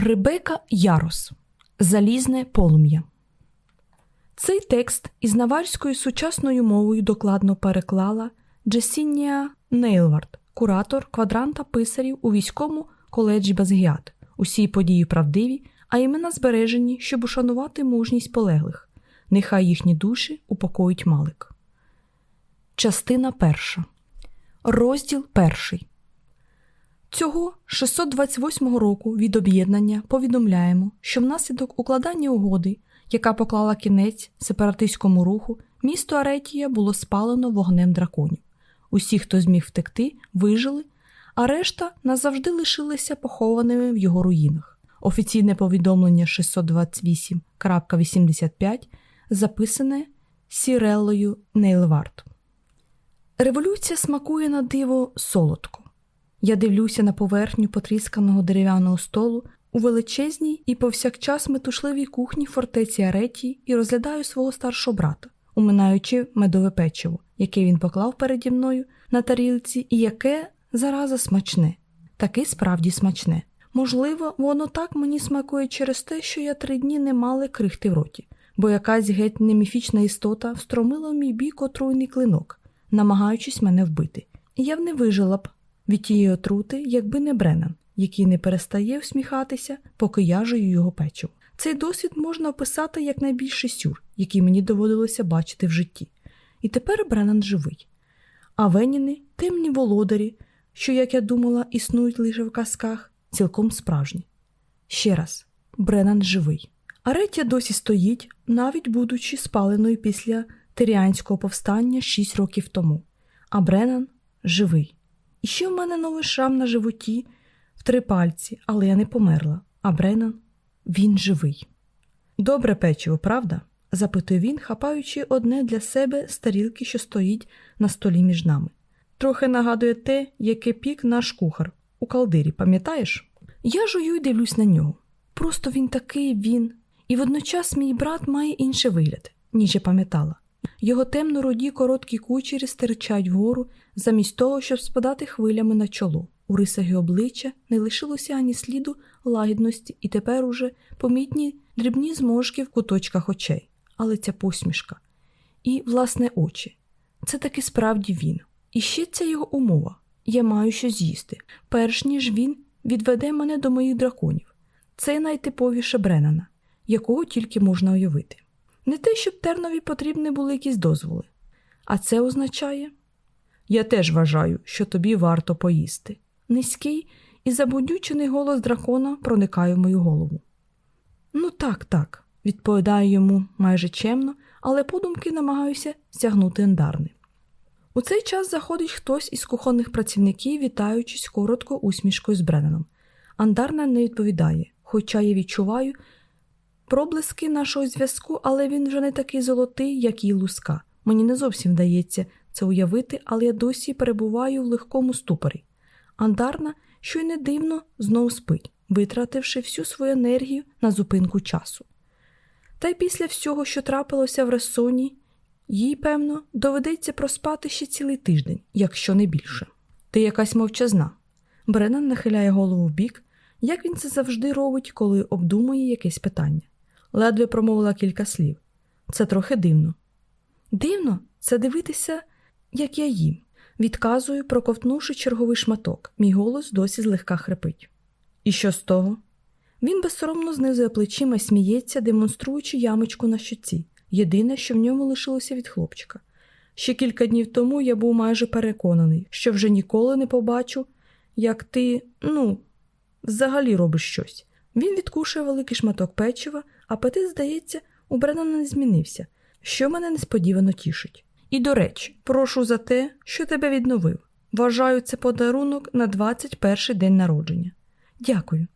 Ребекка Яррос Залізне полум'я. Цей текст із наварської сучасною мовою докладно переклала Джесінія Нейлвард, куратор квадранта писарів у військовому коледжі Базгіат. Усі події правдиві, а імена збережені, щоб ушанувати мужність полеглих. Нехай їхні душі упокоїть Малик. Частина перша. Розділ перший. Цього 628 року від об'єднання повідомляємо, що внаслідок укладання угоди, яка поклала кінець сепаратистському руху, місто Аретія було спалено вогнем драконів. Усі, хто зміг втекти, вижили, а решта назавжди лишилися похованими в його руїнах. Офіційне повідомлення 628.85 записане Сіреллою Нейлвард. Революція смакує на диво солодко. Я дивлюся на поверхню потрісканого дерев'яного столу у величезній і повсякчас метушливій кухні фортеці Аретії і розглядаю свого старшого брата, уминаючи медове печиво, яке він поклав переді мною на тарілці, і яке зараза смачне, таки справді смачне. Можливо, воно так мені смакує через те, що я три дні не мали крихти в роті, бо якась геть неміфічна істота встромила в мій бік отруйний клинок, намагаючись мене вбити. Я б не вижила б від тієї отрути, якби не Бреннан, який не перестає всміхатися, поки я жую його печиво. Цей досвід можна описати як найбільший сюр, який мені доводилося бачити в житті. І тепер Бреннан живий. А Веніни темні володарі, що, як я думала, існують лише в казках, цілком справжні. Ще раз, Бреннан живий. Аретя досі стоїть, навіть будучи спаленою після Тиріанського повстання шість років тому. А Бреннан живий. І ще в мене новий шрам на животі в три пальці, але я не померла. А Бреннан він живий. Добре печиво, правда? запитує він, хапаючи одне для себе з тарілки, що стоїть на столі між нами. Трохи нагадує те, яке пік наш кухар у калдирі, пам'ятаєш? Я жую й дивлюсь на нього. Просто він такий він, і водночас мій брат має інший вигляд, ніж я пам'ятала. Його темно роді короткі кучері стирчать вгору, замість того, щоб спадати хвилями на чоло. У рисах обличчя не лишилося ані сліду лагідності, і тепер уже помітні дрібні зможки в куточках очей, але ця посмішка. І, власне, очі. Це таки справді він. І ще ця його умова я маю щось з'їсти, перш ніж він відведе мене до моїх драконів. Це найтиповіше Бренана, якого тільки можна уявити. Не те, щоб Тернові потрібні були якісь дозволи. А це означає я теж вважаю, що тобі варто поїсти. Низький і забудючений голос дракона проникає в мою голову. Ну, так, так, відповідаю йому майже чемно, але подумки намагаюся стягнути ендарни. У цей час заходить хтось із кухонних працівників, вітаючись коротко усмішкою з Бреннаном. Андарна не відповідає, хоча я відчуваю проблиски нашого зв'язку, але він вже не такий золотий, як і луска. Мені не зовсім вдається це уявити, але я досі перебуваю в легкому ступорі. Андарна, що й не дивно, знову спить, витративши всю свою енергію на зупинку часу. Та й після всього, що трапилося в Ресоні, їй, певно, доведеться проспати ще цілий тиждень, якщо не більше. Ти якась мовчазна. Бреннан нахиляє голову в бік, як він це завжди робить, коли обдумує якесь питання. Ледве промовила кілька слів. Це трохи дивно. Дивно це дивитися, як я їм. Відказую, проковтнувши черговий шматок, мій голос досі злегка хрипить. І що з того? Він безсоромно знизує плечима і сміється, демонструючи ямочку на щоці, єдине, що в ньому лишилося від хлопчика. Ще кілька днів тому я був майже переконаний, що вже ніколи не побачу, як ти, ну, взагалі робиш щось. Він відкушує великий шматок печива, апетит, здається, у Бреннана не змінився, що мене несподівано тішить. І, до речі, прошу за те, що тебе відновив. Вважаю це подарунок на 21-й день народження. Дякую.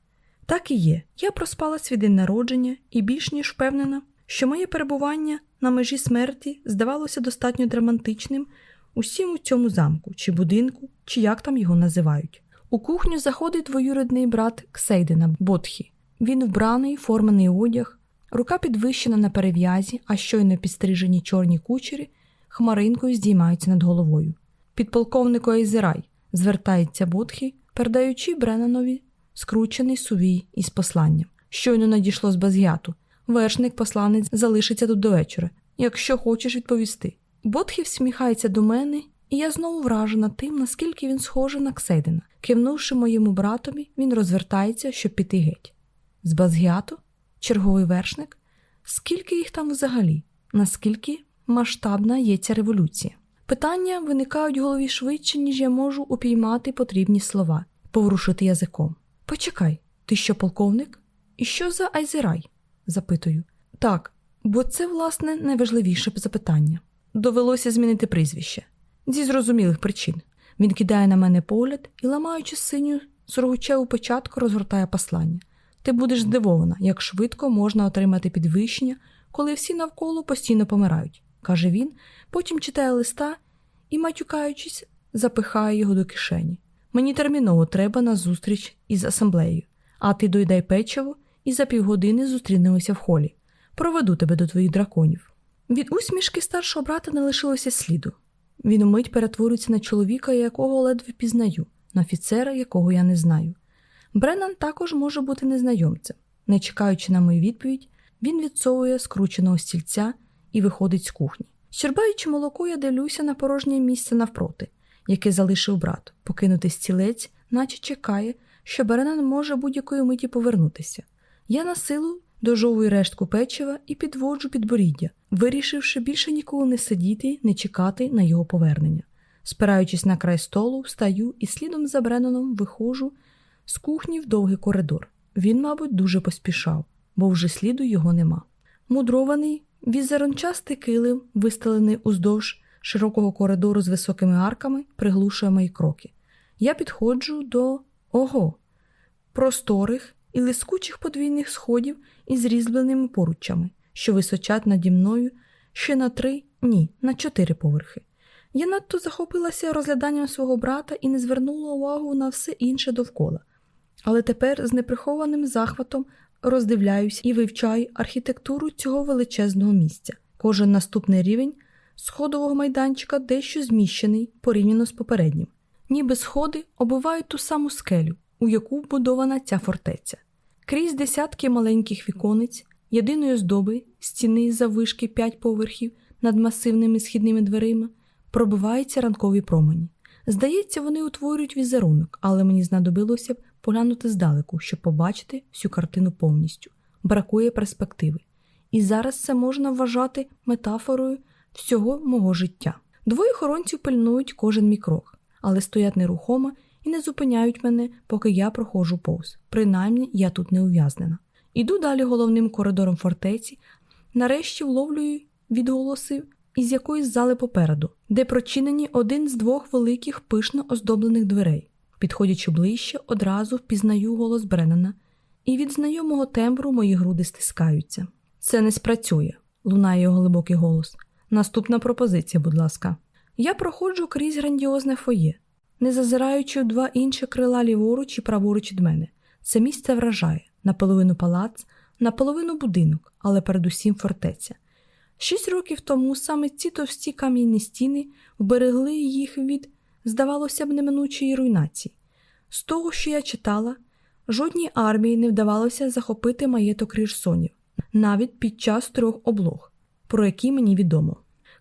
Так і є. Я проспала свій день народження і більш ніж впевнена, що моє перебування на межі смерті здавалося достатньо драматичним усім у цьому замку, чи будинку, чи як там його називають. У кухню заходить двоюрідний брат Ксейдена Ботхі. Він вбраний, форманий одяг, рука підвищена на перев'язі, а щойно підстрижені чорні кучері хмаринкою здіймаються над головою. Підполковнику Ейзерай звертається Ботхі, передаючи Бреннанові скручений сувій із посланням. Щойно надійшло з Базгяту. Вершник посланець залишиться тут до вечора, якщо хочеш відповісти. Ботхів всміхається до мене, і я знову вражена тим, наскільки він схожий на Ксейдена. Кивнувши моєму братові, він розвертається, щоб піти геть. З Базгяту? Черговий вершник? Скільки їх там взагалі? Наскільки масштабна є ця революція? Питання виникають в голові швидше, ніж я можу упіймати потрібні слова, поворушити язиком. Почекай, ти що, полковник? І що за Айзерай? запитую. Так, бо це, власне, найважливіше запитання. Довелося змінити прізвище. Зі зрозумілих причин. Він кидає на мене погляд і, ламаючи синю сургучеву початку, розгортає послання. Ти будеш здивована, як швидко можна отримати підвищення, коли всі навколо постійно помирають, каже він, потім читає листа і, матюкаючись, запихає його до кишені. Мені терміново треба на зустріч із асамблеєю, а ти дойдай печиво і за півгодини зустрінемося в холі. Проведу тебе до твоїх драконів. Від усмішки старшого брата не лишилося сліду. Він умить перетворюється на чоловіка, якого ледве пізнаю, на офіцера, якого я не знаю. Бреннан також може бути незнайомцем. Не чекаючи на мою відповідь, він відсовує скрученого стільця і виходить з кухні. Щербаючи молоко, я дивлюся на порожнє місце навпроти, яке залишив брат, покинути стілець, наче чекає, що Бреннан може будь-якої миті повернутися. Я на силу дожовую рештку печива і підводжу підборіддя, вирішивши більше ніколи не сидіти, не чекати на його повернення. Спираючись на край столу, встаю і слідом за Бреноном виходжу з кухні в довгий коридор. Він, мабуть, дуже поспішав, бо вже сліду його нема. Мудрований, візерончастий килим, вистелений уздовж широкого коридору з високими арками, приглушує мої кроки. Я підходжу до ого, просторих і лискучих подвійних сходів із різьбленими поруччями, що височать наді мною ще на три, ні, на чотири поверхи. Я надто захопилася розгляданням свого брата і не звернула увагу на все інше довкола. Але тепер з неприхованим захватом роздивляюсь і вивчаю архітектуру цього величезного місця. Кожен наступний рівень сходового майданчика дещо зміщений порівняно з попереднім, ніби сходи оббивають ту саму скелю, у яку вбудована ця фортеця. Крізь десятки маленьких віконець, єдиної здоби, стіни заввишки п'ять поверхів над масивними східними дверима, пробиваються ранкові промені. Здається, вони утворюють візерунок, але мені знадобилося б поглянути здалеку, щоб побачити всю картину повністю. Бракує перспективи. І зараз це можна вважати метафорою всього мого життя. Двоє охоронців пильнують кожен мій крок, але стоять нерухомо і не зупиняють мене, поки я проходжу повз. Принаймні, я тут не ув'язнена. Іду далі головним коридором фортеці, нарешті вловлюю відголоси із якоїсь зали попереду, де прочинені один з двох великих пишно оздоблених дверей. Підходячи ближче, одразу впізнаю голос Бреннана, і від знайомого тембру мої груди стискаються. Це не спрацює, лунає його глибокий голос. Наступна пропозиція, будь ласка. Я проходжу крізь грандіозне фоє, не зазираючи в два інші крила ліворуч і праворуч від мене. Це місце вражає наполовину палац, наполовину будинок, але передусім фортеця. Шість років тому саме ці товсті кам'яні стіни вберегли їх від, здавалося б, неминучої руйнації. З того, що я читала, жодній армії не вдавалося захопити маєток рірсонів, навіть під час трьох облог, про які мені відомо.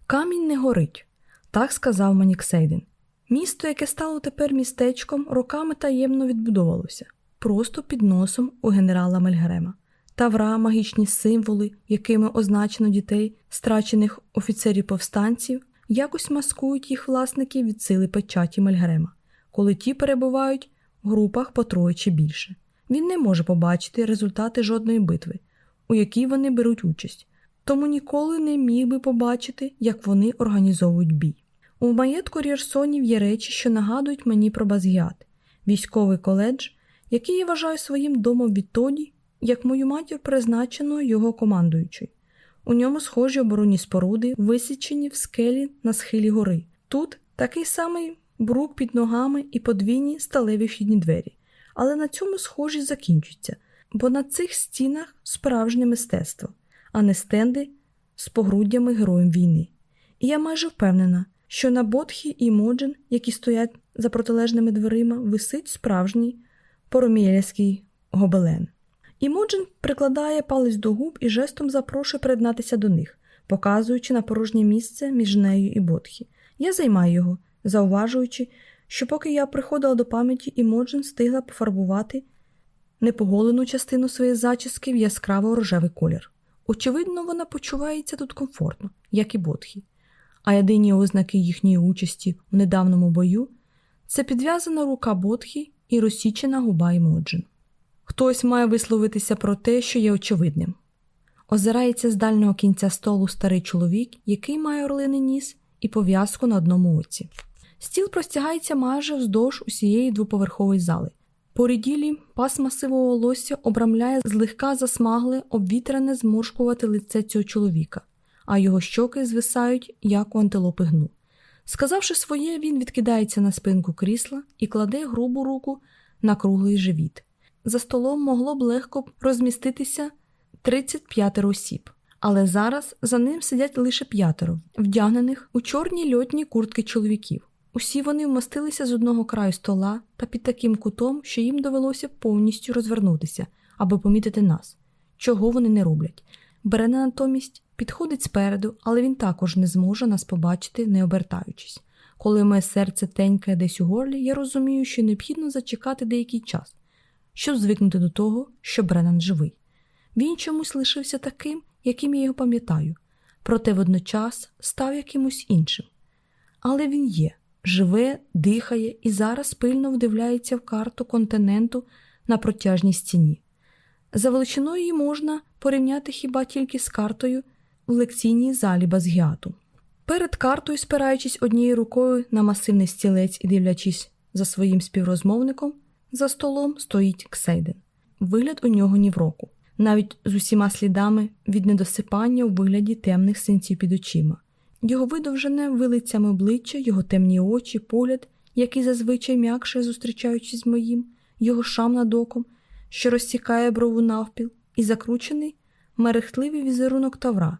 Камінь не горить, так сказав мені Ксейден. Місто, яке стало тепер містечком, роками таємно відбудовувалося, просто під носом у генерала Мельгрема. Тавра, магічні символи, якими означено дітей, страчених офіцерів повстанців, якось маскують їх власників від сили печаті Мельгрема, коли ті перебувають в групах по троє чи більше. Він не може побачити результати жодної битви, у якій вони беруть участь, тому ніколи не міг би побачити, як вони організовують бій. У маєтку Рірсонів є речі, що нагадують мені про Базгіат, військовий коледж, який я вважаю своїм домом відтоді, як мою матір призначено його командуючою. У ньому схожі оборонні споруди, висічені в скелі на схилі гори. Тут такий самий брук під ногами і подвійні сталеві вхідні двері, але на цьому схожі закінчуються, бо на цих стінах справжнє мистецтво, а не стенди з погруддями героїв війни. І я майже впевнена, що на Бодхі і Моджин, які стоять за протилежними дверима, висить справжній поромієльський гобелен. Імоджен прикладає палець до губ і жестом запрошує приєднатися до них, показуючи на порожнє місце між нею і Ботхі. Я займаю його, зауважуючи, що поки я приходила до пам'яті, Імоджен встигла пофарбувати непоголену частину своєї зачіски в яскраво рожевий колір. Очевидно, вона почувається тут комфортно, як і Ботхі. А єдині ознаки їхньої участі у недавньому бою це підв'язана рука Ботхі і розсічена губа Імоджен. Хтось має висловитися про те, що є очевидним. Озирається з дальнього кінця столу старий чоловік, який має орлиний ніс і пов'язку на одному оці. Стіл простягається майже вздовж усієї двоповерхової зали. По ріділі пасма сивого волосся обрамляє злегка засмагле, обвітрене зморшкувати лице цього чоловіка, а його щоки звисають, як у антилопи гну. Сказавши своє, він відкидається на спинку крісла і кладе грубу руку на круглий живіт. За столом могло б легко розміститися 35 осіб, але зараз за ним сидять лише п'ятеро, вдягнених у чорні льотні куртки чоловіків. Усі вони вмостилися з одного краю стола та під таким кутом, що їм довелося повністю розвернутися, аби помітити нас, чого вони не роблять. Берена натомість підходить спереду, але він також не зможе нас побачити, не обертаючись. Коли моє серце тенькає десь у горлі, я розумію, що необхідно зачекати деякий час, щоб звикнути до того, що Бреннан живий. Він чомусь лишився таким, яким я його пам'ятаю, проте водночас став якимось іншим. Але він є, живе, дихає і зараз пильно вдивляється в карту континенту на протяжній стіні. За величиною її можна порівняти хіба тільки з картою в лекційній залі Базгіату. Перед картою, спираючись однією рукою на масивний стілець і дивлячись за своїм співрозмовником, за столом стоїть Ксейден. Вигляд у нього ні в року, навіть з усіма слідами від недосипання у вигляді темних синців під очима. Його видовжене вилицями обличчя, його темні очі, погляд, який зазвичай м'якше зустрічаючись з моїм, його шам над оком, що розсікає брову навпіл, і закручений мерехтливий візерунок тавра,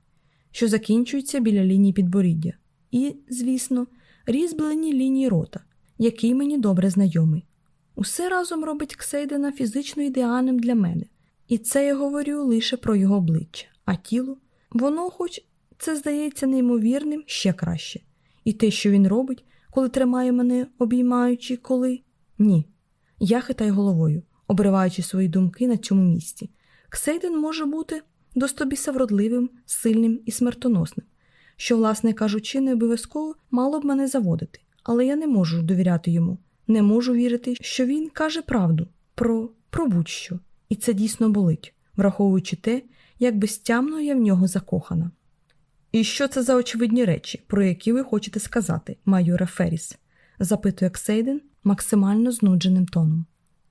що закінчується біля лінії підборіддя, і, звісно, різьблені лінії рота, який мені добре знайомий. Усе разом робить Ксейдена фізично ідеальним для мене, і це я говорю лише про його обличчя, а тіло, воно, хоч це здається неймовірним, ще краще. І те, що він робить, коли тримає мене, обіймаючи, коли ні. Я хитаю головою, обриваючи свої думки на цьому місці. Ксейден може бути достобіса вродливим, сильним і смертоносним, що, власне кажучи, не обов'язково мало б мене заводити, але я не можу довіряти йому, не можу вірити, що він каже правду про, про будь-що, і це дійсно болить, враховуючи те, як безтямно я в нього закохана. І що це за очевидні речі, про які ви хочете сказати, майоре Ферріс? запитує Ксейден максимально знудженим тоном.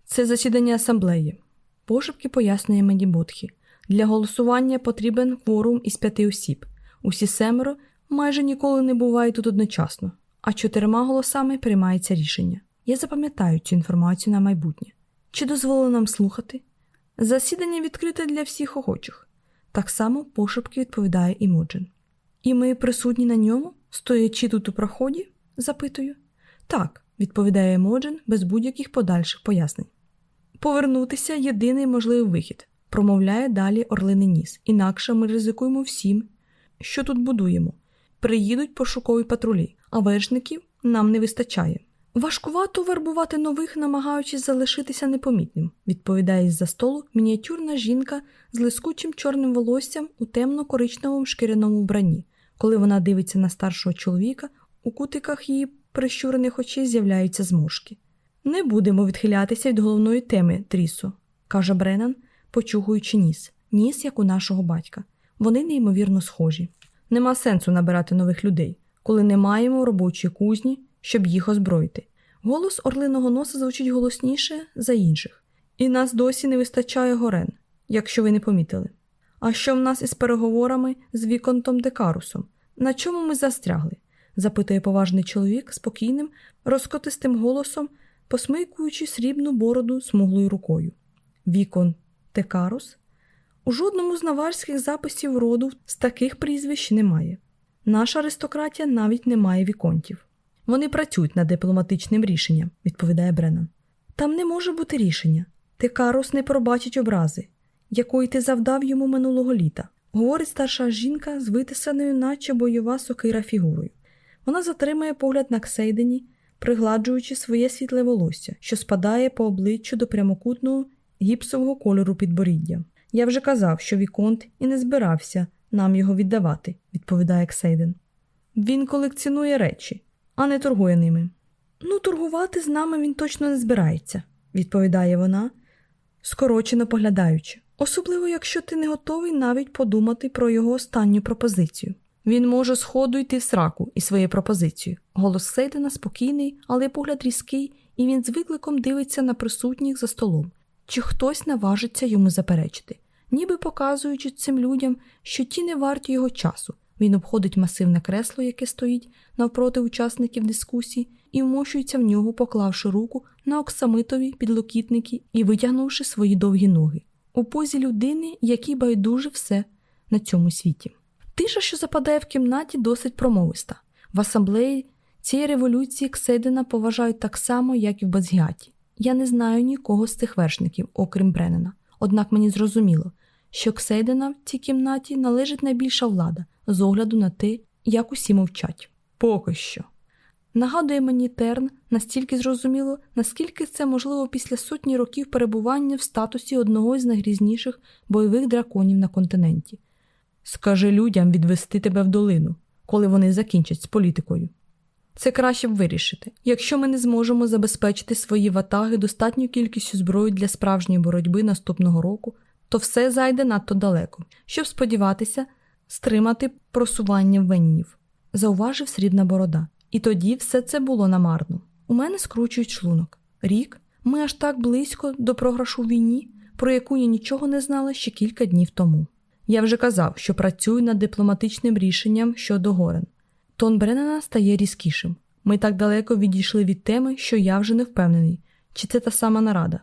Це засідання асамблеї. Пошепки пояснює мені Ботхі. Для голосування потрібен кворум із п'яти осіб. Усі семеро майже ніколи не бувають тут одночасно, а чотирма голосами приймається рішення. Я запам'ятаю цю інформацію на майбутнє. Чи дозволено нам слухати? Засідання відкрите для всіх охочих. Так само пошепки відповідає Імоджен. І ми присутні на ньому, стоячи тут у проході? запитую. Так, відповідає Емоджен без будь-яких подальших пояснень. Повернутися єдиний можливий вихід, промовляє далі Орлиний ніс. Інакше ми ризикуємо всім, що тут будуємо. Приїдуть пошукові патрулі, а вершників нам не вистачає. Важкувато вербувати нових, намагаючись залишитися непомітним, відповідає з-за столу мініатюрна жінка з лискучим чорним волоссям у темно-коричневому шкіряному вбранні. Коли вона дивиться на старшого чоловіка, у кутиках її прищурених очей з'являються зморшки. Не будемо відхилятися від головної теми, Трісо, каже Бреннан, почугуючи ніс, ніс, як у нашого батька. Вони неймовірно схожі. Нема сенсу набирати нових людей, коли не маємо робочої кузні, щоб їх озброїти. Голос орлиного носа звучить голосніше за інших, і нас досі не вистачає горен, якщо ви не помітили. А що в нас із переговорами з Віконтом Декарусом? На чому ми застрягли? запитує поважний чоловік спокійним, розкотистим голосом, посмикуючи срібну бороду смуглою рукою. Вікон Декарус? У жодному з наварських записів роду з таких прізвищ немає. Наша аристократія навіть не має віконтів. Вони працюють над дипломатичним рішенням, відповідає Бреннан. Там не може бути рішення. Текарос не пробачить образи, якої ти завдав йому минулого літа, говорить старша жінка з витисаною, наче бойова сокира фігурою. Вона затримує погляд на Ксейдені, пригладжуючи своє світле волосся, що спадає по обличчю до прямокутного гіпсового кольору підборіддя. Я вже казав, що Віконт і не збирався нам його віддавати, відповідає Ксейден. Він колекціонує речі, а не торгує ними. Ну, торгувати з нами він точно не збирається, відповідає вона, скорочено поглядаючи, особливо якщо ти не готовий навіть подумати про його останню пропозицію. Він може сходу йти в сраку із своєю пропозицією. Голос Сейдена спокійний, але погляд різкий, і він з викликом дивиться на присутніх за столом, чи хтось наважиться йому заперечити, ніби показуючи цим людям, що ті не варті його часу. Він обходить масивне кресло, яке стоїть навпроти учасників дискусії, і вмощується в нього, поклавши руку на оксамитові підлокітники і витягнувши свої довгі ноги, у позі людини, якій байдуже все на цьому світі. Тиша, що западає в кімнаті, досить промовиста. В асамблеї цієї революції Кседена поважають так само, як і в Базгіаті. Я не знаю нікого з цих вершників, окрім Бреннена. Однак мені зрозуміло, що Ксейдена в цій кімнаті належить найбільша влада з огляду на те, як усі мовчать. Поки що. Нагадує мені Терн настільки зрозуміло, наскільки це можливо після сотні років перебування в статусі одного з найгрізніших бойових драконів на континенті. Скажи людям відвести тебе в долину, коли вони закінчать з політикою. Це краще б вирішити. Якщо ми не зможемо забезпечити свої ватаги достатньою кількістю зброї для справжньої боротьби наступного року, то все зайде надто далеко, щоб сподіватися стримати просування веннів, зауважив срібна борода. І тоді все це було намарно. У мене скручують шлунок. Рік, ми аж так близько до програшу в війні, про яку я нічого не знала ще кілька днів тому. Я вже казав, що працюю над дипломатичним рішенням щодо горен. Тон Бреннена стає різкішим. Ми так далеко відійшли від теми, що я вже не впевнений, чи це та сама нарада.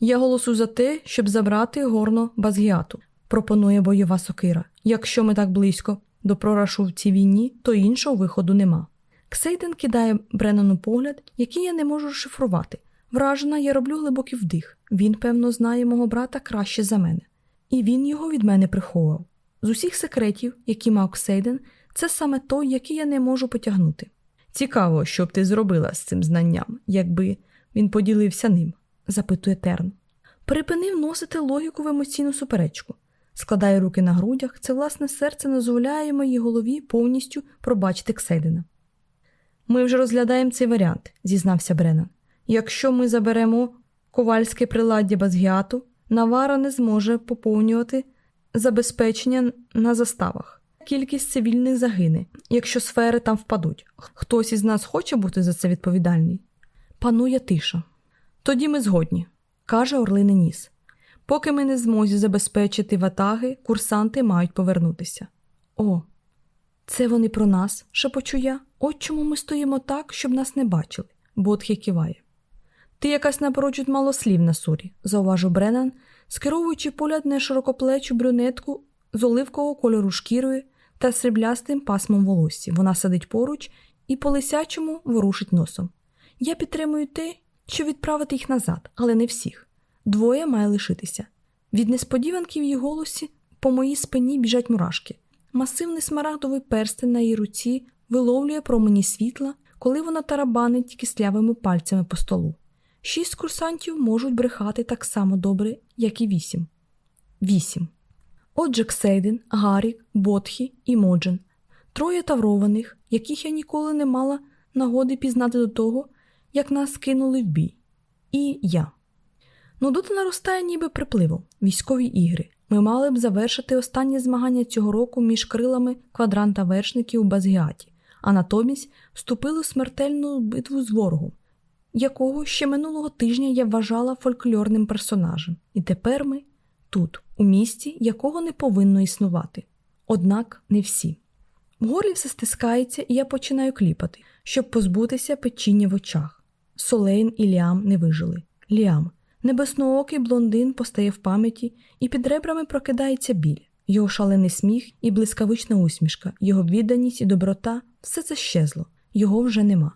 Я голосую за те, щоб забрати горно Базгіату, пропонує бойова сокира. Якщо ми так близько до прорашу в цій війні, то іншого виходу нема. Ксейден кидає Бреннану погляд, який я не можу розшифрувати. Вражена, я роблю глибокий вдих. Він, певно, знає мого брата краще за мене, і він його від мене приховував. З усіх секретів, які мав Ксейден, це саме той, який я не можу потягнути. Цікаво, що б ти зробила з цим знанням, якби він поділився ним, запитує Терн. Припинив носити логіку в емоційну суперечку. Складає руки на грудях, це власне серце дозволяє моїй голові повністю пробачити Ксейдена. Ми вже розглядаємо цей варіант, зізнався Бреннан. Якщо ми заберемо ковальське приладдя Базгіату, Навара не зможе поповнювати забезпечення на заставах. Кількість цивільних загине, якщо сфери там впадуть. Хтось із нас хоче бути за це відповідальний? Панує тиша. Тоді ми згодні, каже Орлиний Ніс. Поки ми не змозі забезпечити ватаги, курсанти мають повернутися. О, це вони про нас, шепочу я. От чому ми стоїмо так, щоб нас не бачили, Бодхі киває. Ти якась напрочуд малослівна, Сурі, зауважив Бреннан, скеровуючи погляд на широкоплечу брюнетку з оливкового кольору шкірою та сріблястим пасмом волосся. Вона сидить поруч і по лисячому ворушить носом. Я підтримую те, що відправити їх назад, але не всіх. Двоє має лишитися. Від несподіванки в її голосі по моїй спині біжать мурашки. Масивний смарагдовий перстень на її руці виловлює промені світла, коли вона тарабанить кислявими пальцями по столу. Шість курсантів можуть брехати так само добре, як і вісім. Вісім. Отже, Ксейден, Гарік, Ботхі і Моджен. Троє таврованих, яких я ніколи не мала нагоди пізнати до того, як нас кинули в бій. І я. Нудота наростає ніби припливом, військові ігри. Ми мали б завершити останнє змагання цього року між крилами квадранта вершників у Базгіаті, а натомість вступили у смертельну битву з ворогом, якого ще минулого тижня я вважала фольклорним персонажем. І тепер ми тут, у місті, якого не повинно існувати. Однак не всі. В горлі все стискається, і я починаю кліпати, щоб позбутися печіння в очах. Солейн і Ліам не вижили. Ліам. Небесноокий блондин постає в пам'яті, і під ребрами прокидається біль, його шалений сміх і блискавична усмішка, його відданість і доброта все це щезло, його вже нема.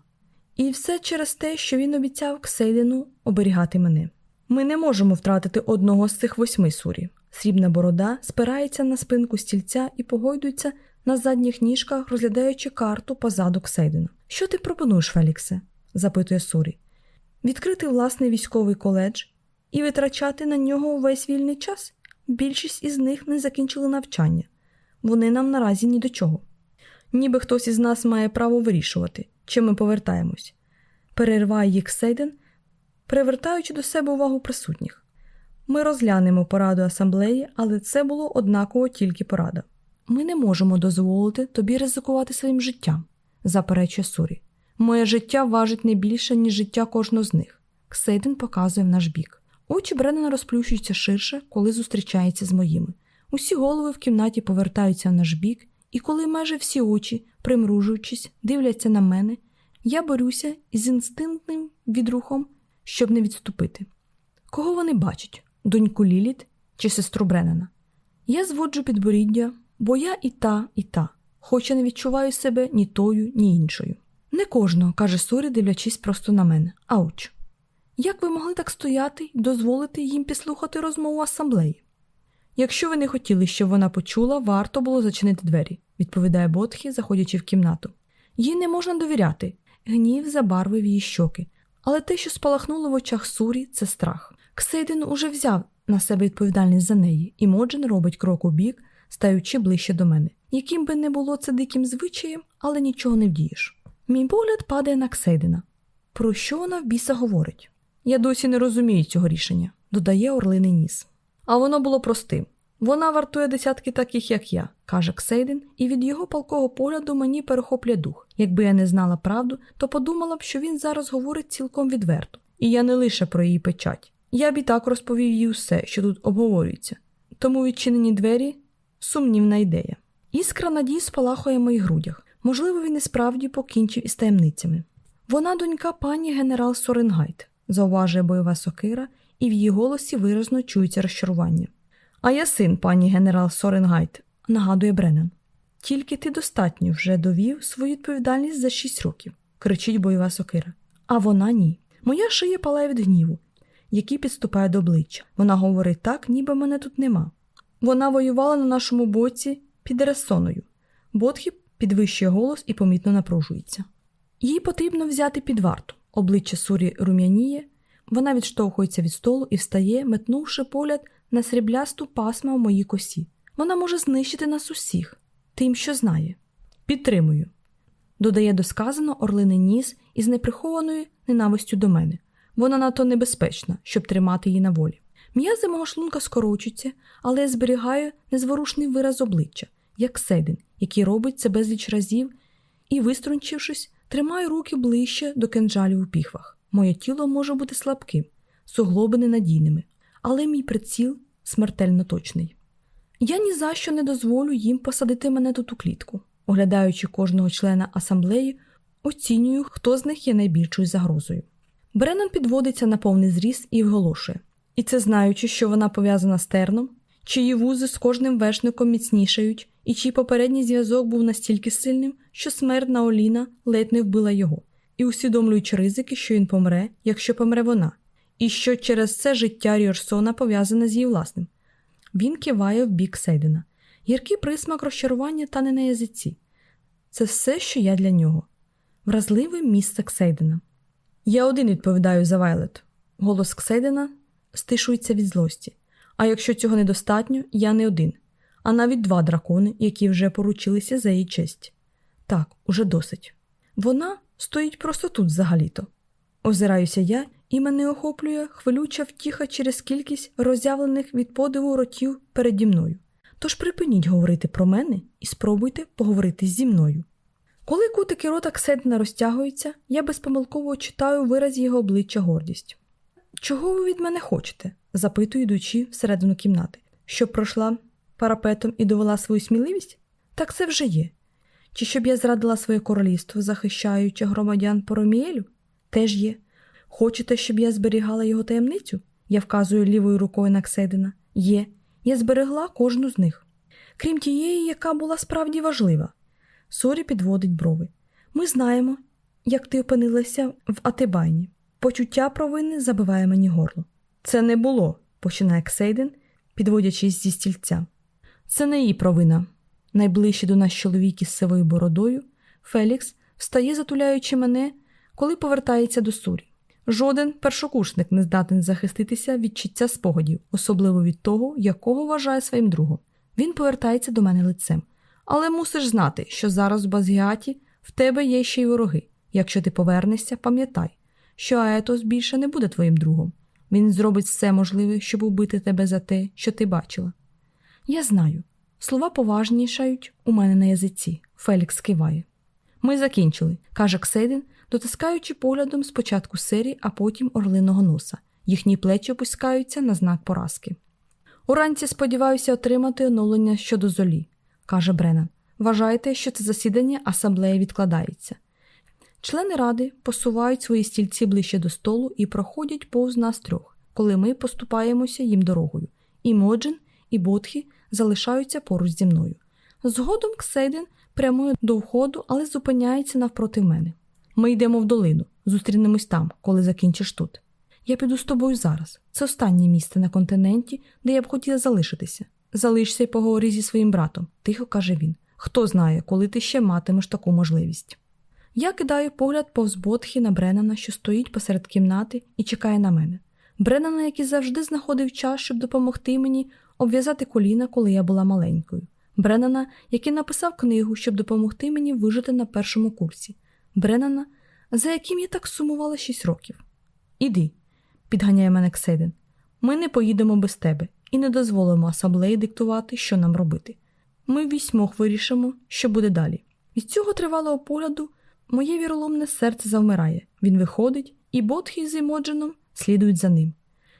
І все через те, що він обіцяв Ксейдену оберігати мене. Ми не можемо втратити одного з цих восьми сурів. Срібна борода спирається на спинку стільця і погойдується на задніх ніжках, розглядаючи карту позаду Ксейдена. Що ти пропонуєш, Феліксе? Запитує Сурі. Відкрити власний військовий коледж і витрачати на нього весь вільний час. Більшість із них не закінчили навчання. Вони нам наразі ні до чого. Ніби хтось із нас має право вирішувати, чи ми повертаємось. Перерває їх Сейден, привертаючи до себе увагу присутніх. Ми розглянемо пораду асамблеї, але це було однаково тільки порада. Ми не можемо дозволити тобі ризикувати своїм життям, заперечує Сурі. Моє життя важить не більше, ніж життя кожного з них. Ксейден показує в наш бік. Очі Бреннана розплющуються ширше, коли зустрічається з моїми. Усі голови в кімнаті повертаються в наш бік, і коли майже всі очі, примружуючись, дивляться на мене, я борюся із інстинктним відрухом, щоб не відступити. Кого вони бачать? Доньку Ліліт чи сестру Бреннана? Я зводжу підборіддя, бо я і та, і та, хоча не відчуваю себе ні тою, ні іншою. Не кожного, каже Сурі, дивлячись просто на мене. Ouch. Як ви могли так стояти і дозволити їм підслухати розмову асамблеї? Якщо ви не хотіли, щоб вона почула, варто було зачинити двері, відповідає Бодхі, заходячи в кімнату. Їй не можна довіряти. Гнів забарвив її щоки, але те, що спалахнуло в очах Сурі, це страх. Ксейден уже взяв на себе відповідальність за неї, Імоджен робить крок у бік, стаючи ближче до мене. Яким би не було це диким звичаєм, але нічого не вдієш. Мій погляд падає на Ксейдена. Про що вона в біса говорить? Я досі не розумію цього рішення, додає орлиний ніс. А воно було простим. Вона вартує десятки таких, як я, каже Ксейден, і від його палкого погляду мені перехоплює дух. Якби я не знала правду, то подумала б, що він зараз говорить цілком відверто. І я не лише про її печать. Я б і так розповів їй усе, що тут обговорюється. Тому відчинені двері сумнівна ідея. Іскра надії спалахує в моїх грудях. Можливо, він і справді покінчив із таємницями. Вона донька пані генерал Соренгейл, зауважує бойова сокира, і в її голосі виразно чується розчарування. А я син пані генерал Соренгейл, нагадує Бреннан. Тільки ти достатньо вже довів свою відповідальність за шість років, кричить бойова сокира. А вона ні. Моя шия палає від гніву, який підступає до обличчя. Вона говорить так, ніби мене тут нема. Вона воювала на нашому боці під Ресоною. Ботхі підвищує голос і помітно напружується. Їй потрібно взяти під варту. Обличчя Сурі рум'яніє, вона відштовхується від столу і встає, метнувши погляд на сріблясту пасма у моїй косі. Вона може знищити нас усіх, тим, що знає. Підтримую. Додає досказано орлиний ніс із неприхованою ненавистю до мене. Вона надто небезпечна, щоб тримати її на волі. М'язи мого шлунка скорочуються, але я зберігаю незворушний вираз обличчя, як седин, який робить це безліч разів, і, виструнчившись, тримаю руки ближче до кинджалів у піхвах. Моє тіло може бути слабким, суглоби ненадійними, але мій приціл смертельно точний. Я ні за що не дозволю їм посадити мене тут у клітку. Оглядаючи кожного члена асамблеї, оцінюю, хто з них є найбільшою загрозою. Бреннан підводиться на повний зріст і вголошує. І це знаючи, що вона пов'язана з терном, чиї вузи з кожним вершником міцнішають, і чий попередній зв'язок був настільки сильним, що смерть на Оліна ледь не вбила його, і усвідомлюючи ризики, що він помре, якщо помре вона, і що через це життя Ріорсона пов'язане з її власним. Він киває в бік Сейдена. Гіркий присмак розчарування тане на язиці. Це все, що я для нього. Вразливе місце Ксейдена. Я один відповідаю за Вайлет. Голос Ксейдена стишується від злості. А якщо цього недостатньо, я не один, а навіть два дракони, які вже поручилися за її честь. Так, уже досить. Вона стоїть просто тут взагалі-то. Озираюся я, і мене охоплює хвилюча втіха через кількість роззявлених від подиву ротів переді мною. Тож припиніть говорити про мене і спробуйте поговорити зі мною. Коли кутики рота Кседна розтягуються, я безпомилково читаю у виразі його обличчя гордість. Чого ви від мене хочете? запитую, йдучи всередину кімнати, щоб пройшла парапетом і довела свою сміливість? Так це вже є. Чи щоб я зрадила своє королівство, захищаючи громадян Пороміелю? Теж є. Хочете, щоб я зберігала його таємницю? Я вказую лівою рукою на Ксейдена. Є. Я зберегла кожну з них. Крім тієї, яка була справді важлива. Сурі підводить брови. Ми знаємо, як ти опинилася в Атибайні. Почуття провини забиває мені горло. Це не було, починає Ксейден, підводячись зі стільця. Це не її провина. Найближче до нас чоловік із сивою бородою, Фелікс встає, затуляючи мене, коли повертається до сурі. Жоден першокурсник не здатен захиститися від чуття спогадів, особливо від того, якого вважає своїм другом. Він повертається до мене лицем. Але мусиш знати, що зараз в Базгіаті в тебе є ще й вороги. Якщо ти повернешся, пам'ятай, що Аетос більше не буде твоїм другом. Він зробить все можливе, щоб убити тебе за те, що ти бачила. Я знаю. Слова поважнішають у мене на язиці. Фелікс киває. Ми закінчили, каже Ксейден, дотискаючи поглядом спочатку сирі, а потім орлиного носа. Їхні плечі опускаються на знак поразки. Уранці сподіваюся отримати оновлення щодо золі, каже Бреннан. Вважайте, що це засідання асамблеї відкладається. Члени ради посувають свої стільці ближче до столу і проходять повз нас трьох, коли ми поступаємося їм дорогою. І Моджин, і Ботхі залишаються поруч зі мною. Згодом Ксейден прямує до входу, але зупиняється навпроти мене. Ми йдемо в долину, зустрінемось там, коли закінчиш тут. Я піду з тобою зараз. Це останнє місце на континенті, де я б хотіла залишитися. Залишся і поговори зі своїм братом, тихо каже він. Хто знає, коли ти ще матимеш таку можливість. Я кидаю погляд повз Ботхі на Бреннана, що стоїть посеред кімнати і чекає на мене. Бреннана, який завжди знаходив час, щоб допомогти мені обв'язати коліна, коли я була маленькою. Бреннана, який написав книгу, щоб допомогти мені вижити на першому курсі. Бреннана, за яким я так сумувала шість років. Іди, підганяє мене Кседен. Ми не поїдемо без тебе і не дозволимо асамблеї диктувати, що нам робити. Ми вісьмох вирішимо, що буде далі. Із цього тривалого погляду моє віроломне серце завмирає. Він виходить, і Ботхі з Імодженом слідують за ним.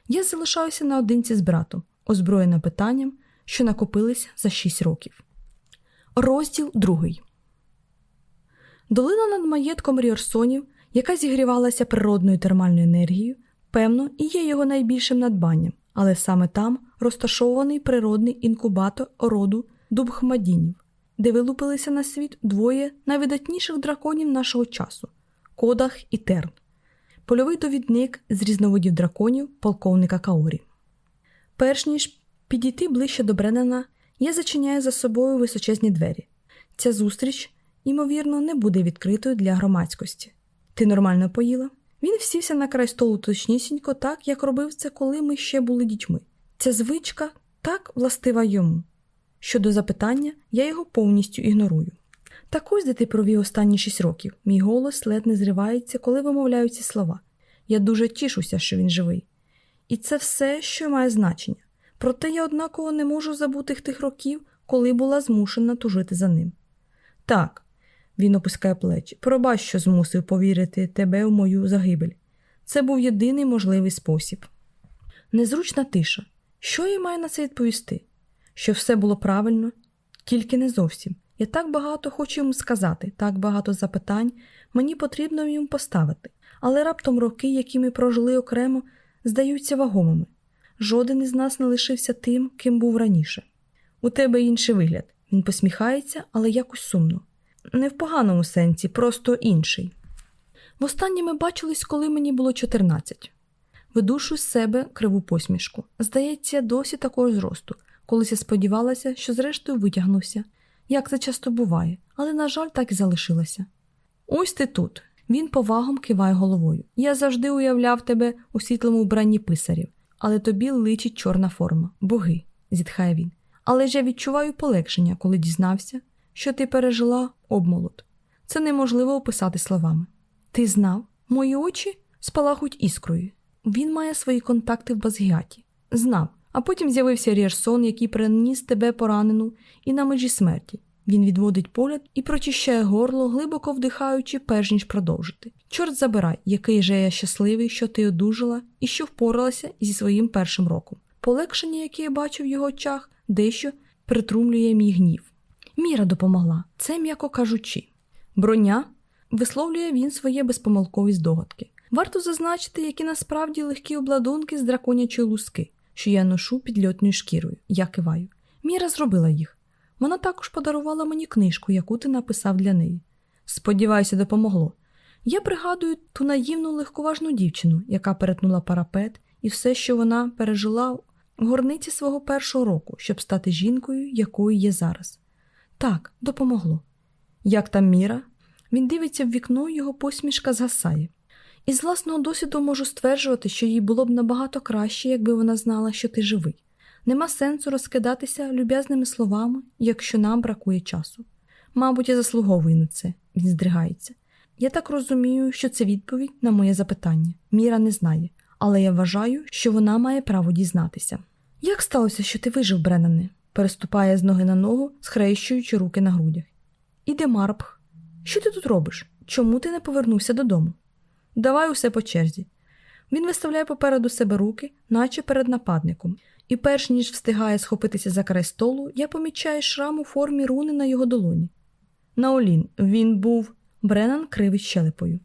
Я залишаюся наодинці з братом, озброєна питанням, що накопились за шість років. Розділ другий. Долина над маєтком Ріорсонів, яка зігрівалася природною термальною енергією, певно, і є його найбільшим надбанням, але саме там розташований природний інкубатор роду Дубхмадінів, де вилупилися на світ двоє найвидатніших драконів нашого часу Кодах і Терн, польовий довідник з різновидів драконів полковника Каорі. Перш ніж підійти ближче до Бреннана, я зачиняю за собою височезні двері. Ця зустріч, ймовірно, не буде відкритою для громадськості. Ти нормально поїла? Він всівся на край столу точнісінько, так, як робив це, коли ми ще були дітьми. Ця звичка так властива йому. Щодо запитання, я його повністю ігнорую. Так ось де ти провів останні шість років. Мій голос ледь не зривається, коли вимовляю ці слова. Я дуже тішуся, що він живий. І це все, що має значення. Проте я однаково не можу забути тих років, коли була змушена тужити за ним. Так, він опускає плечі, пробач, що змусив повірити тебе в мою загибель. Це був єдиний можливий спосіб. Незручна тиша. Що я маю на це відповісти? Що все було правильно, тільки не зовсім. Я так багато хочу йому сказати, так багато запитань мені потрібно йому поставити, але раптом роки, які ми прожили окремо, здаються вагомими. Жоден із нас не лишився тим, ким був раніше. У тебе інший вигляд. Він посміхається, але якось сумно. Не в поганому сенсі, просто інший. Востаннє ми бачились, коли мені було 14. Видушу з себе криву посмішку. Здається, досі такого зросту. Колись я сподівалася, що зрештою витягнувся, як це часто буває, але, на жаль, так і залишилося. Ось ти тут. Він повагом киває головою. Я завжди уявляв тебе у світлому вбранні писарів, але тобі личить чорна форма, боги, зітхає він. Але ж я відчуваю полегшення, коли дізнався, що ти пережила обмолот. Це неможливо описати словами. Ти знав, мої очі спалахуть іскрою. Він має свої контакти в Базгіаті. Знав, а потім з'явився Рєрсон, який приніс тебе поранену і на межі смерті. Він відводить погляд і прочищає горло, глибоко вдихаючи, перш ніж продовжити. Чорт забирай, який же я щасливий, що ти одужала і що впоралася зі своїм першим роком. Полегшення, яке я бачу в його очах, дещо притрумлює мій гнів. Міра допомогла, це м'яко кажучи. Броня висловлює він своє безпомилкові здогадки. Варто зазначити, які насправді легкі обладунки з драконячої луски, що я ношу під льотною шкірою. Я киваю. Міра зробила їх. Вона також подарувала мені книжку, яку ти написав для неї. Сподіваюся, допомогло. Я пригадую ту наївну легковажну дівчину, яка перетнула парапет, і все, що вона пережила в горниці свого першого року, щоб стати жінкою, якою є зараз. Так, допомогло. Як там Міра? Він дивиться в вікно, його посмішка згасає. Із власного досвіду можу стверджувати, що їй було б набагато краще, якби вона знала, що ти живий. Нема сенсу розкидатися люб'язними словами, якщо нам бракує часу. Мабуть, я заслуговую на це, він здригається. Я так розумію, що це відповідь на моє запитання. Міра не знає, але я вважаю, що вона має право дізнатися. Як сталося, що ти вижив, Бренане? переступає з ноги на ногу, схрещуючи руки на грудях. Іде Марпх. Що ти тут робиш? Чому ти не повернувся додому? Давай усе по черзі. Він виставляє попереду себе руки, наче перед нападником, і, перш ніж встигає схопитися за край столу, я помічаю шрам у формі руни на його долоні. Наолін, він був Бренан кривить щелепою.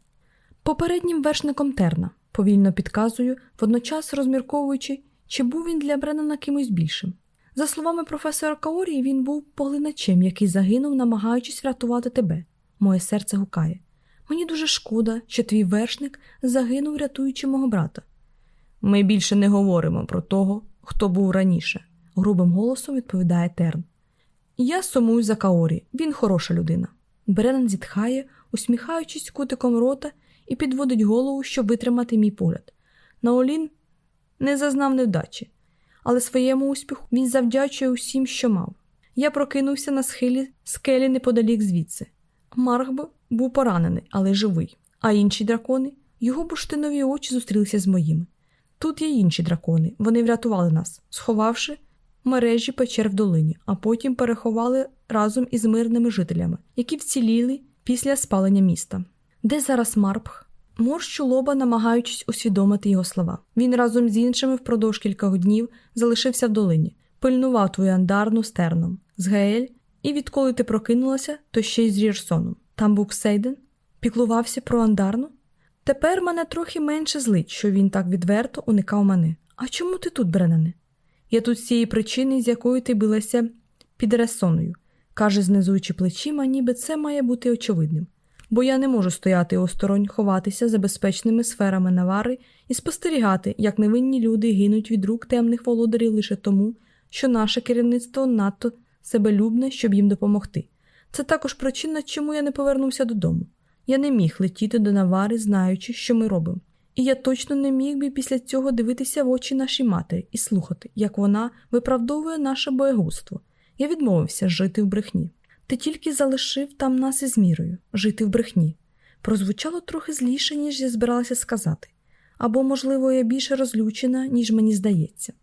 Попереднім вершником терна, повільно підказую, водночас розмірковуючи, чи був він для Бренана кимось більшим. За словами професора Каорії, він був поглиначем, який загинув, намагаючись врятувати тебе. Моє серце гукає. Мені дуже шкода, що твій вершник загинув, рятуючи мого брата. Ми більше не говоримо про того, хто був раніше, грубим голосом відповідає Терн. Я сумую за Каорі, він хороша людина. Бренан зітхає, усміхаючись кутиком рота, і підводить голову, щоб витримати мій погляд. Наолін не зазнав невдачі, але своєму успіху він завдячує усім, що мав. Я прокинувся на схилі скелі неподалік звідси. Маргб був поранений, але живий, а інші дракони, його бурштинові очі зустрілися з моїми. Тут є інші дракони, вони врятували нас, сховавши мережі печер в долині, а потім переховали разом із мирними жителями, які вціліли після спалення міста. Де зараз Марпх? Морщу лоба, намагаючись усвідомити його слова. Він разом з іншими впродовж кількох днів залишився в долині, пильнував твою андарну стерном, з Гаель, і відколи ти прокинулася, то ще й з Рірсоном. Там був Сейден, піклувався про андарну. Тепер мене трохи менше злить, що він так відверто уникав мене. А чому ти тут, Бренане? Я тут з цієї причини, з якою ти билася під Ресоною, каже, знизуючи плечима, ніби це має бути очевидним. Бо я не можу стояти осторонь, ховатися за безпечними сферами навари і спостерігати, як невинні люди гинуть від рук темних володарів лише тому, що наше керівництво надто себелюбне, щоб їм допомогти. Це також причина, чому я не повернувся додому. Я не міг летіти до Навари, знаючи, що ми робимо. І я точно не міг би після цього дивитися в очі нашій матері і слухати, як вона виправдовує наше боєгузтво. Я відмовився жити в брехні. Ти тільки залишив там нас із мірою, жити в брехні. Прозвучало трохи зліше, ніж я збиралася сказати, або, можливо, я більше розлючена, ніж мені здається.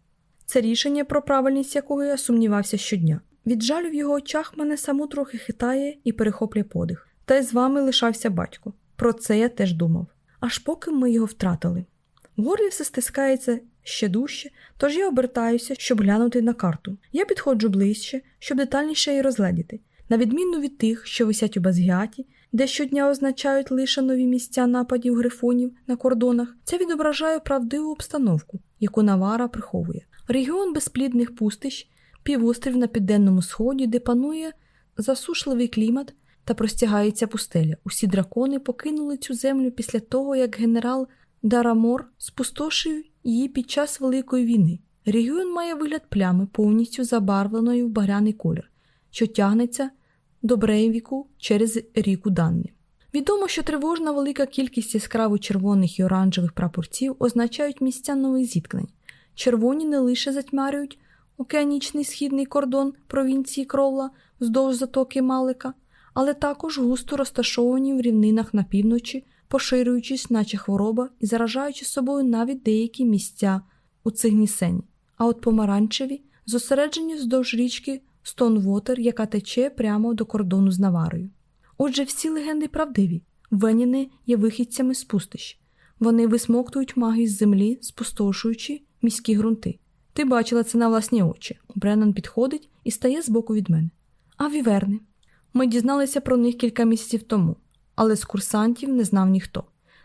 Це рішення, про правильність якого я сумнівався щодня. Від жалю в його очах мене саму трохи хитає і перехоплює подих. Та й з вами лишався батько. Про це я теж думав. Аж поки ми його втратили. В горлі все стискається ще дужче, тож я обертаюся, щоб глянути на карту. Я підходжу ближче, щоб детальніше її розгледіти. На відміну від тих, що висять у Базгіаті, де щодня означають лише нові місця нападів грифонів на кордонах, це відображає правдиву обстановку, яку Навара приховує. Регіон безплідних пустищ, півострів на південному сході, де панує засушливий клімат та простягається пустеля. Усі дракони покинули цю землю після того, як генерал Дарамор спустошив її під час Великої війни. Регіон має вигляд плями, повністю забарвленої в багряний колір, що тягнеться до Брейвіку через ріку Данни. Відомо, що тривожна велика кількість яскраво червоних і оранжевих прапорців означають місця нових зіткнень. Червоні не лише затьмарюють океанічний східний кордон провінції Кровла вздовж затоки Малика, але також густо розташовані в рівнинах на півночі, поширюючись, наче хвороба і заражаючи собою навіть деякі місця у Цигнісені. А от помаранчеві зосереджені вздовж річки Стонвотер, яка тече прямо до кордону з Наварою. Отже, всі легенди правдиві, Веніни є вихідцями з пустищ. Вони висмоктують магію з землі, спустошуючи міські ґрунти. Ти бачила це на власні очі. Бреннан підходить і стає збоку від мене. А віверни. Ми дізналися про них кілька місяців тому, але з курсантів не знав ніхто.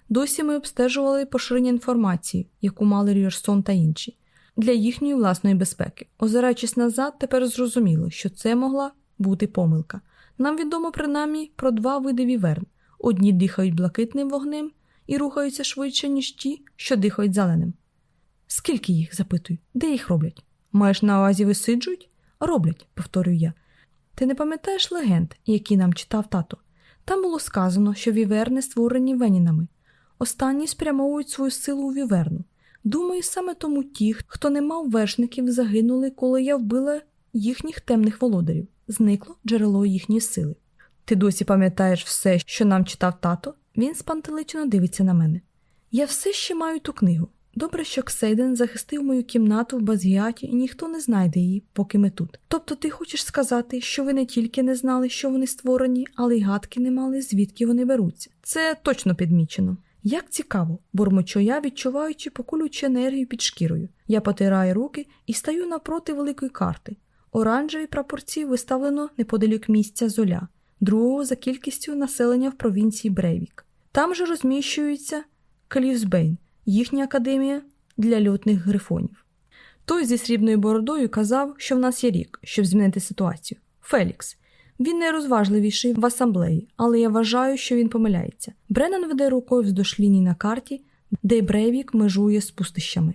Досі ми обстежували поширення інформації, яку мали Ріорсон та інші, для їхньої власної безпеки. Озираючись назад, тепер зрозуміло, що це могла бути помилка. Нам відомо принаймні про два види віверн. Одні дихають блакитним вогнем і рухаються швидше, ніж ті, що дихають зеленим. Скільки їх, запитую, де їх роблять? Маєш на увазі висиджують? Роблять, повторюю я. Ти не пам'ятаєш легенд, які нам читав тато? Там було сказано, що віверни створені венінами. Останні спрямовують свою силу у віверну. Думаю, саме тому ті, хто не мав вершників, загинули, коли я вбила їхніх темних володарів. Зникло джерело їхньої сили. Ти досі пам'ятаєш все, що нам читав тато? Він спантеличено дивиться на мене. Я все ще маю ту книгу. Добре, що Ксейден захистив мою кімнату в Базгіаті, і ніхто не знайде її, поки ми тут. Тобто ти хочеш сказати, що ви не тільки не знали, що вони створені, але й гадки не мали, звідки вони беруться. Це точно підмічено. Як цікаво, бурмочу я, відчуваючи поколюючу енергію під шкірою. Я потираю руки і стаю напроти великої карти. Оранжеві прапорці виставлено неподалік міста Золя, другого за кількістю населення в провінції Брейвік. Там же розміщується Клівсбейн, їхня академія для льотних грифонів. Той зі срібною бородою казав, що в нас є рік, щоб змінити ситуацію. Фелікс. Він найрозважливіший в асамблеї, але я вважаю, що він помиляється. Бреннан веде рукою вздовж ліній на карті, де Брейвік межує з пустищами.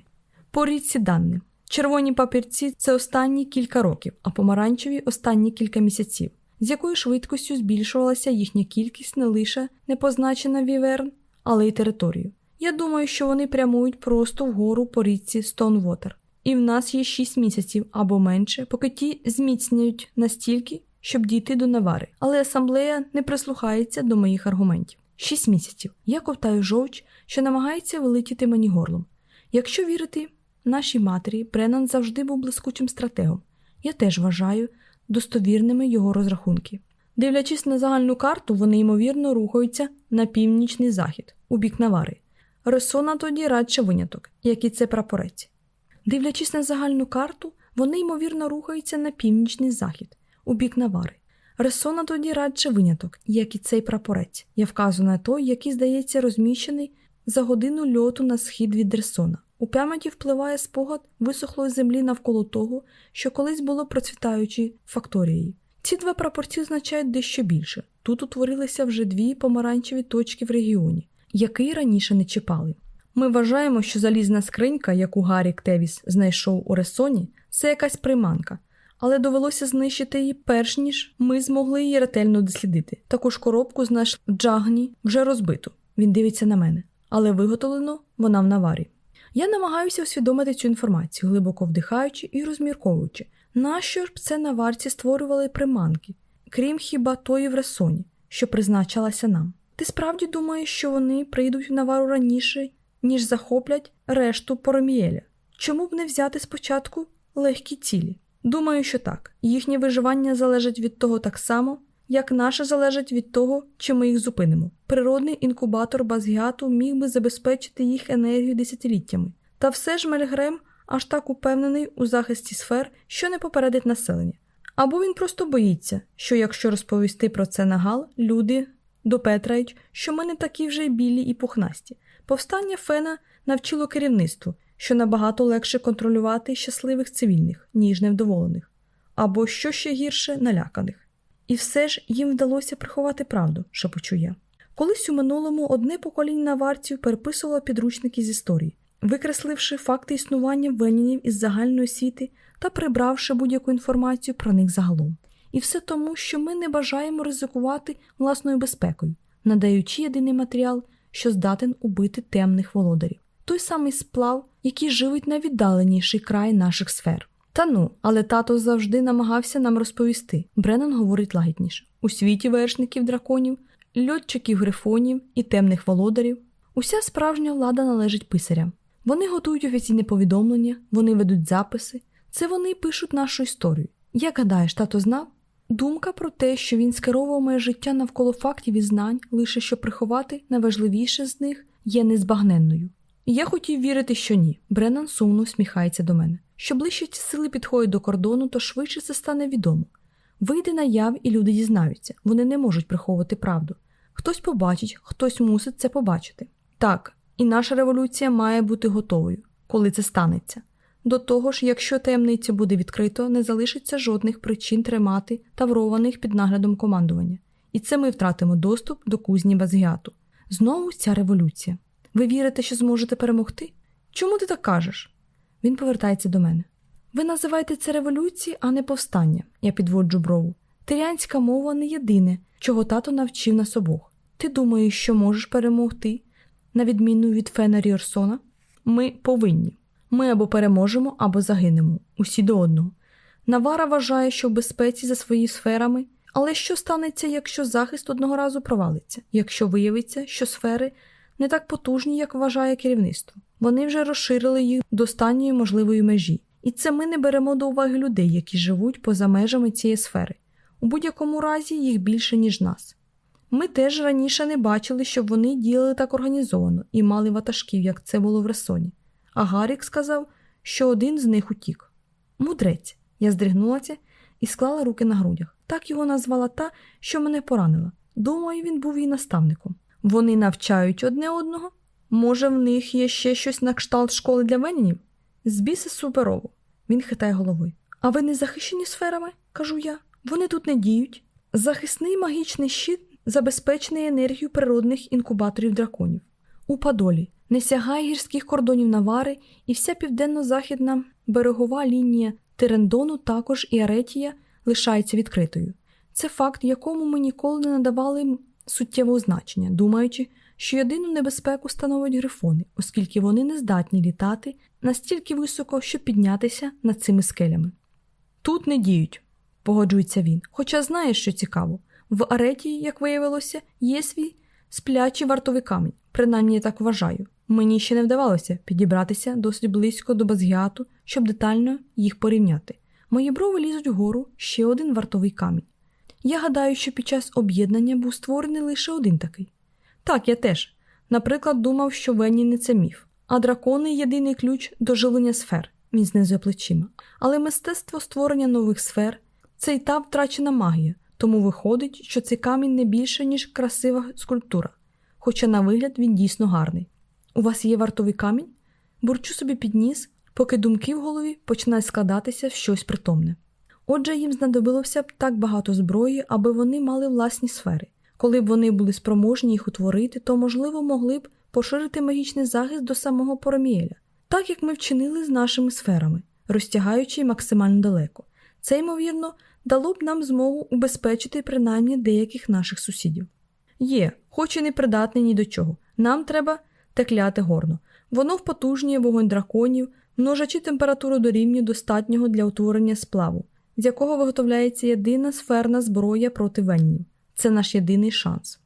По річці дані. Червоні папірці це останні кілька років, а помаранчеві останні кілька місяців, з якою швидкістю збільшувалася їхня кількість не лише не позначена віверн, але й територію. Я думаю, що вони прямують просто вгору по річці Стоунвотер. І в нас є 6 місяців або менше, поки ті зміцнюють настільки, щоб дійти до Навари. Але асамблея не прислухається до моїх аргументів. Шість місяців. Я ковтаю жовч, що намагається вилетіти мені горлом. Якщо вірити нашій матері, Бреннан завжди був блискучим стратегом. Я теж вважаю достовірними його розрахунки. Дивлячись на загальну карту, вони ймовірно рухаються на північний захід, у бік Навари. Ресона тоді радше виняток, як і це прапорець. Дивлячись на загальну карту, вони ймовірно рухаються на північний захід, у бік Навари. Ресона тоді радше виняток, як і цей прапорець. Я вказую на той, який, здається, розміщений за годину льоту на схід від Ресона. У пам'яті впливає спогад висохлої землі навколо того, що колись було процвітаючою факторією. Ці два прапорці означають дещо більше. Тут утворилися вже дві помаранчеві точки в регіоні, який раніше не чіпали. Ми вважаємо, що залізна скринька, яку Гаррі Тевіс знайшов у Ресоні, це якась приманка, але довелося знищити її перш ніж ми змогли її ретельно дослідити. Таку ж коробку з наш Джагні вже розбиту. Він дивиться на мене, але виготовлено вона в наварі. Я намагаюся усвідомити цю інформацію, глибоко вдихаючи і розмірковуючи, нащо ж це на варці створювали приманки, крім хіба тої в Ресоні, що призначалася нам. Ти справді думаєш, що вони прийдуть в навару раніше, ніж захоплять решту Поромієля? Чому б не взяти спочатку легкі цілі? Думаю, що так. Їхнє виживання залежить від того так само, як наше залежить від того, чи ми їх зупинимо. Природний інкубатор Базгіату міг би забезпечити їх енергію десятиліттями. Та все ж Мельгрем аж так упевнений у захисті сфер, що не попередить населення. Або він просто боїться, що якщо розповісти про це на Гал, люди допетрають, що ми не такі вже білі і пухнасті. Повстання Фена навчило керівництву, що набагато легше контролювати щасливих цивільних, ніж невдоволених, або що ще гірше наляканих. І все ж їм вдалося приховати правду, шепочу я. Колись у минулому одне покоління наварців переписувало підручники з історії, викресливши факти існування венінів із загальної освіти та прибравши будь-яку інформацію про них загалом. І все тому, що ми не бажаємо ризикувати власною безпекою, надаючи єдиний матеріал, що здатен убити темних володарів, той самий сплав, який живить найвіддаленіший край наших сфер. Та ну, але тато завжди намагався нам розповісти. Бреннан говорить лагідніше: у світі вершників драконів, льотчиків грифонів і темних володарів. Уся справжня влада належить писарям. Вони готують офіційне повідомлення, вони ведуть записи, це вони пишуть нашу історію. Як гадаєш, тато знав? Думка про те, що він скеровував моє життя навколо фактів і знань, лише щоб приховати найважливіше з них, є незбагненною. Я хотів вірити, що ні. Бреннан сумно всміхається до мене. Що ближче ці сили підходять до кордону, то швидше це стане відомо. Вийде наяв, і люди дізнаються, вони не можуть приховувати правду. Хтось побачить, хтось мусить це побачити. Так, і наша революція має бути готовою, коли це станеться. До того ж, якщо таємницю буде відкрито, не залишиться жодних причин тримати таврованих під наглядом командування. І це ми втратимо доступ до кузні Базгіату. Знову ця революція. Ви вірите, що зможете перемогти? Чому ти так кажеш? Він повертається до мене. Ви називаєте це революцією, а не повстання. Я підводжу брову. Тирянська мова не єдине, чого тато навчив нас обох. Ти думаєш, що можеш перемогти, на відміну від Фена Ріорсона? Ми повинні. Ми або переможемо, або загинемо, усі до одного. Навара вважає, що в безпеці за своїми сферами, але що станеться, якщо захист одного разу провалиться, якщо виявиться, що сфери не так потужні, як вважає керівництво. Вони вже розширили їх до останньої можливої межі, і це ми не беремо до уваги людей, які живуть поза межами цієї сфери. У будь-якому разі їх більше, ніж нас. Ми теж раніше не бачили, щоб вони діяли так організовано і мали ватажків, як це було в Ресоні. А Гарік сказав, що один з них утік. Мудрець. Я здригнулася і склала руки на грудях. Так його назвала та, що мене поранила. Думаю, він був її наставником. Вони навчають одне одного. Може, в них є ще щось на кшталт школи для венінів? Збіси суперово. Він хитає головою. А ви не захищені сферами? кажу я. Вони тут не діють. Захисний магічний щит забезпечений енергією природних інкубаторів драконів. У Падолі не сягає гірських кордонів Навари, і вся південно-західна берегова лінія Терендону, також і Аретія лишається відкритою. Це факт, якому ми ніколи не надавали суттєвого значення, думаючи, що єдину небезпеку становить грифони, оскільки вони не здатні літати настільки високо, щоб піднятися над цими скелями. Тут не діють, погоджується він. Хоча знає, що цікаво, в Аретії, як виявилося, є свій сплячий вартовий камінь, принаймні я так вважаю. Мені ще не вдавалося підібратися досить близько до Базгіату, щоб детально їх порівняти. Мої брови лізуть вгору ще один вартовий камінь. Я гадаю, що під час об'єднання був створений лише один такий. Так, я теж. Наприклад, думав, що Венні це міф, а дракони єдиний ключ до живлення сфер, він знизує плечима. Але мистецтво створення нових сфер це й та втрачена магія, тому виходить, що цей камінь не більше, ніж красива скульптура, хоча на вигляд він дійсно гарний. У вас є вартовий камінь? Бурчу собі під ніс, поки думки в голові починають складатися в щось притомне. Отже, їм знадобилося б так багато зброї, аби вони мали власні сфери. Коли б вони були спроможні їх утворити, то, можливо, могли б поширити магічний захист до самого Поромієля, так як ми вчинили з нашими сферами, розтягаючи максимально далеко. Це, ймовірно, дало б нам змогу убезпечити принаймні деяких наших сусідів. Є, хоч і не придатний ні до чого. Нам треба текляти горно. Воно впотужнює вогонь драконів, множачи температуру до рівня достатнього для утворення сплаву, з якого виготовляється єдина сферна зброя проти веннів. Це наш єдиний шанс.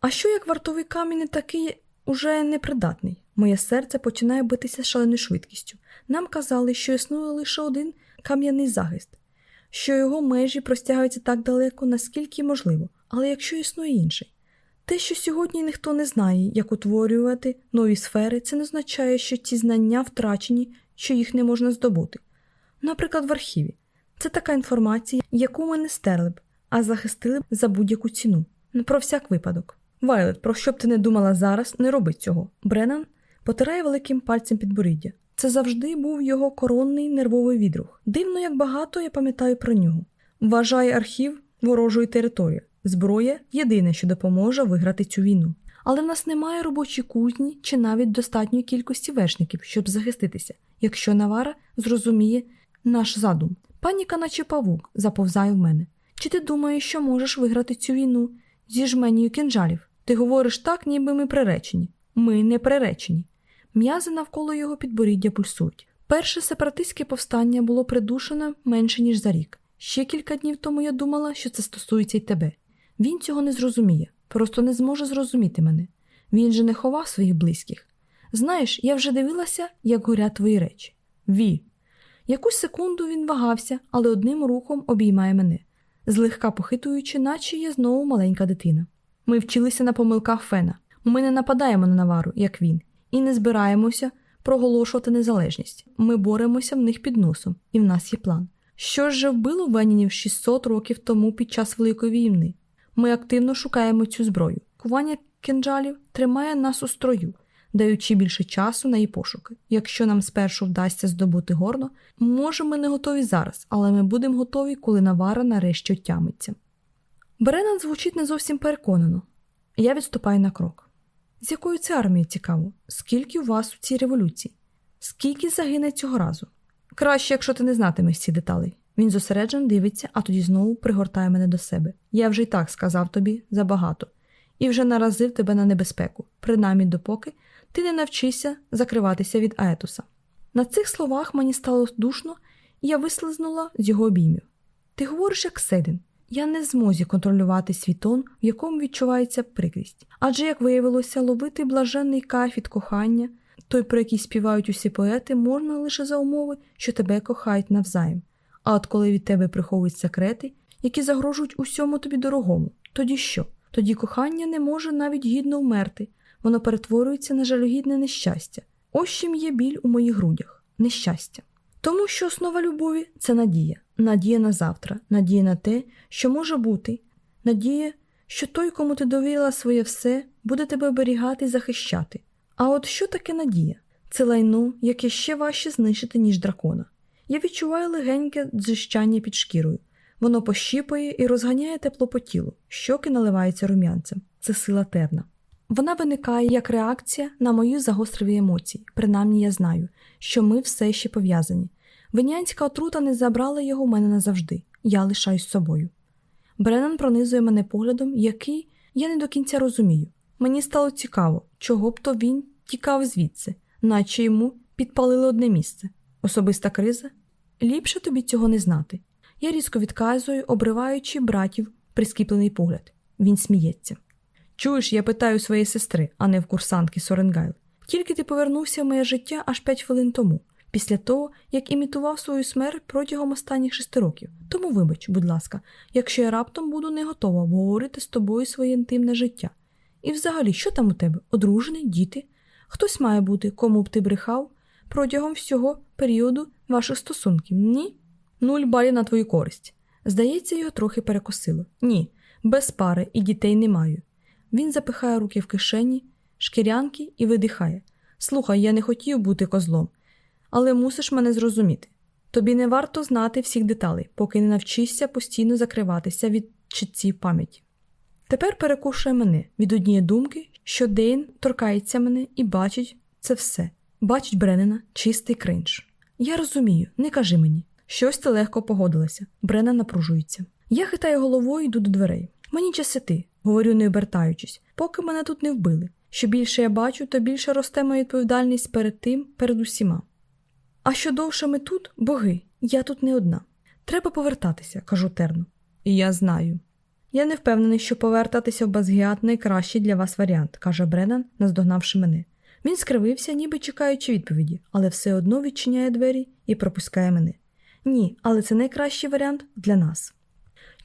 А що як вартовий камінь такий уже непридатний? Моє серце починає битися шаленою швидкістю. Нам казали, що існує лише один кам'яний захист, що його межі простягаються так далеко, наскільки можливо, але якщо існує інший. Те, що сьогодні ніхто не знає, як утворювати нові сфери, це не означає, що ці знання втрачені, що їх не можна здобути. Наприклад, в архіві. Це така інформація, яку ми не стерли б, а захистили б за будь-яку ціну. Про всяк випадок. Вайлет, про що б ти не думала зараз, не роби цього. Бреннан потирає великим пальцем підборіддя. Це завжди був його коронний нервовий відрух. Дивно, як багато я пам'ятаю про нього. Вважає архів ворожою територією. Зброя єдине, що допоможе виграти цю війну. Але в нас немає робочої кузні чи навіть достатньої кількості вершників, щоб захиститися, якщо Навара зрозуміє наш задум. Паніка, наче павук, заповзає в мене. Чи ти думаєш, що можеш виграти цю війну зі жменію кінжалів? Ти говориш так, ніби ми приречені. Ми не приречені. М'язи навколо його підборіддя пульсують. Перше сепаратистське повстання було придушено менше, ніж за рік. Ще кілька днів тому я думала, що це стосується й тебе. Він цього не зрозуміє, просто не зможе зрозуміти мене. Він же не ховав своїх близьких. Знаєш, я вже дивилася, як горять твої речі. Ві. Якусь секунду він вагався, але одним рухом обіймає мене, злегка похитуючи, наче я знову маленька дитина. Ми вчилися на помилках Фена. Ми не нападаємо на навару, як він, і не збираємося проголошувати незалежність. Ми боремося в них під носом, і в нас є план. Що ж же вбило Венінів 600 років тому під час Великої війни? Ми активно шукаємо цю зброю. Кування кинджалів тримає нас у строю, даючи більше часу на її пошуки. Якщо нам спершу вдасться здобути горно, може, ми не готові зараз, але ми будемо готові, коли навара нарешті отямиться. Бренан звучить не зовсім переконано. Я відступаю на крок. З якою це армією цікаво? Скільки у вас у цій революції? Скільки загине цього разу? Краще, якщо ти не знатимеш ці деталей. Він зосереджено дивиться, а тоді знову пригортає мене до себе. Я вже й так сказав тобі забагато, і вже наразив тебе на небезпеку, принаймні допоки ти не навчишся закриватися від Аетуса. На цих словах мені стало душно, і я вислизнула з його обіймів. Ти говориш як Седин. Я не змозі контролювати свій тон, в якому відчувається прикрість. Адже, як виявилося, ловити блаженний кайф від кохання, той, про який співають усі поети, можна лише за умови, що тебе кохають навзаєм. А от коли від тебе приховують секрети, які загрожують усьому тобі дорогому, тоді що? Тоді кохання не може навіть гідно вмерти, воно перетворюється на жалюгідне нещастя. Ось чим є біль у моїх грудях нещастя. Тому що основа любові це надія, надія на завтра, надія на те, що може бути, надія, що той, кому ти довірила своє все, буде тебе оберігати і захищати. А от що таке надія? Це лайно, яке ще важче знищити, ніж дракона. Я відчуваю легеньке дзищання під шкірою. Воно пощіпує і розганяє тепло по тілу, щоки наливаються рум'янцем. Це сила терна. Вона виникає як реакція на мої загостриві емоції, принаймні я знаю, що ми все ще пов'язані. Венянська отрута не забрала його в мене назавжди, я лишаюсь собою. Бреннан пронизує мене поглядом, який я не до кінця розумію. Мені стало цікаво, чого б то він тікав звідси, наче йому підпалили одне місце. Особиста криза? Ліпше тобі цього не знати. Я різко відказую, обриваючи братів прискіплений погляд. Він сміється. Чуєш, я питаю своєї сестри, а не в курсантки Соренгайл. Тільки ти повернувся в моє життя аж п'ять хвилин тому, після того, як імітував свою смерть протягом останніх шести років. Тому вибач, будь ласка, якщо я раптом буду не готова обговорити з тобою своє інтимне життя. І взагалі, що там у тебе? Одружений, діти? Хтось має бути, кому б ти брехав протягом всього періоду ваших стосунків? Ні? Нуль балів на твою користь. Здається, його трохи перекосило. Ні, без пари і дітей не маю. Він запихає руки в кишені, шкірянки і видихає. Слухай, я не хотів бути козлом, але мусиш мене зрозуміти. Тобі не варто знати всіх деталей, поки не навчишся постійно закриватися від читців пам'яті. Тепер перекушує мене від однієї думки, що Дейн торкається мене і бачить це все, бачить Бреннена чистий кринж. Я розумію, не кажи мені. Щось ти легко погодилася. Брена напружується. Я хитаю головою йду до дверей. Мені час іти, говорю, не обертаючись, поки мене тут не вбили. Що більше я бачу, то більше росте моя відповідальність перед тим, перед усіма. А що довше ми тут, боги, я тут не одна. Треба повертатися, кажу терно. І я знаю. Я не впевнений, що повертатися в Базгіат найкращий для вас варіант, каже Бреннан, наздогнавши мене. Він скривився, ніби чекаючи відповіді, але все одно відчиняє двері і пропускає мене. Ні, але це найкращий варіант для нас.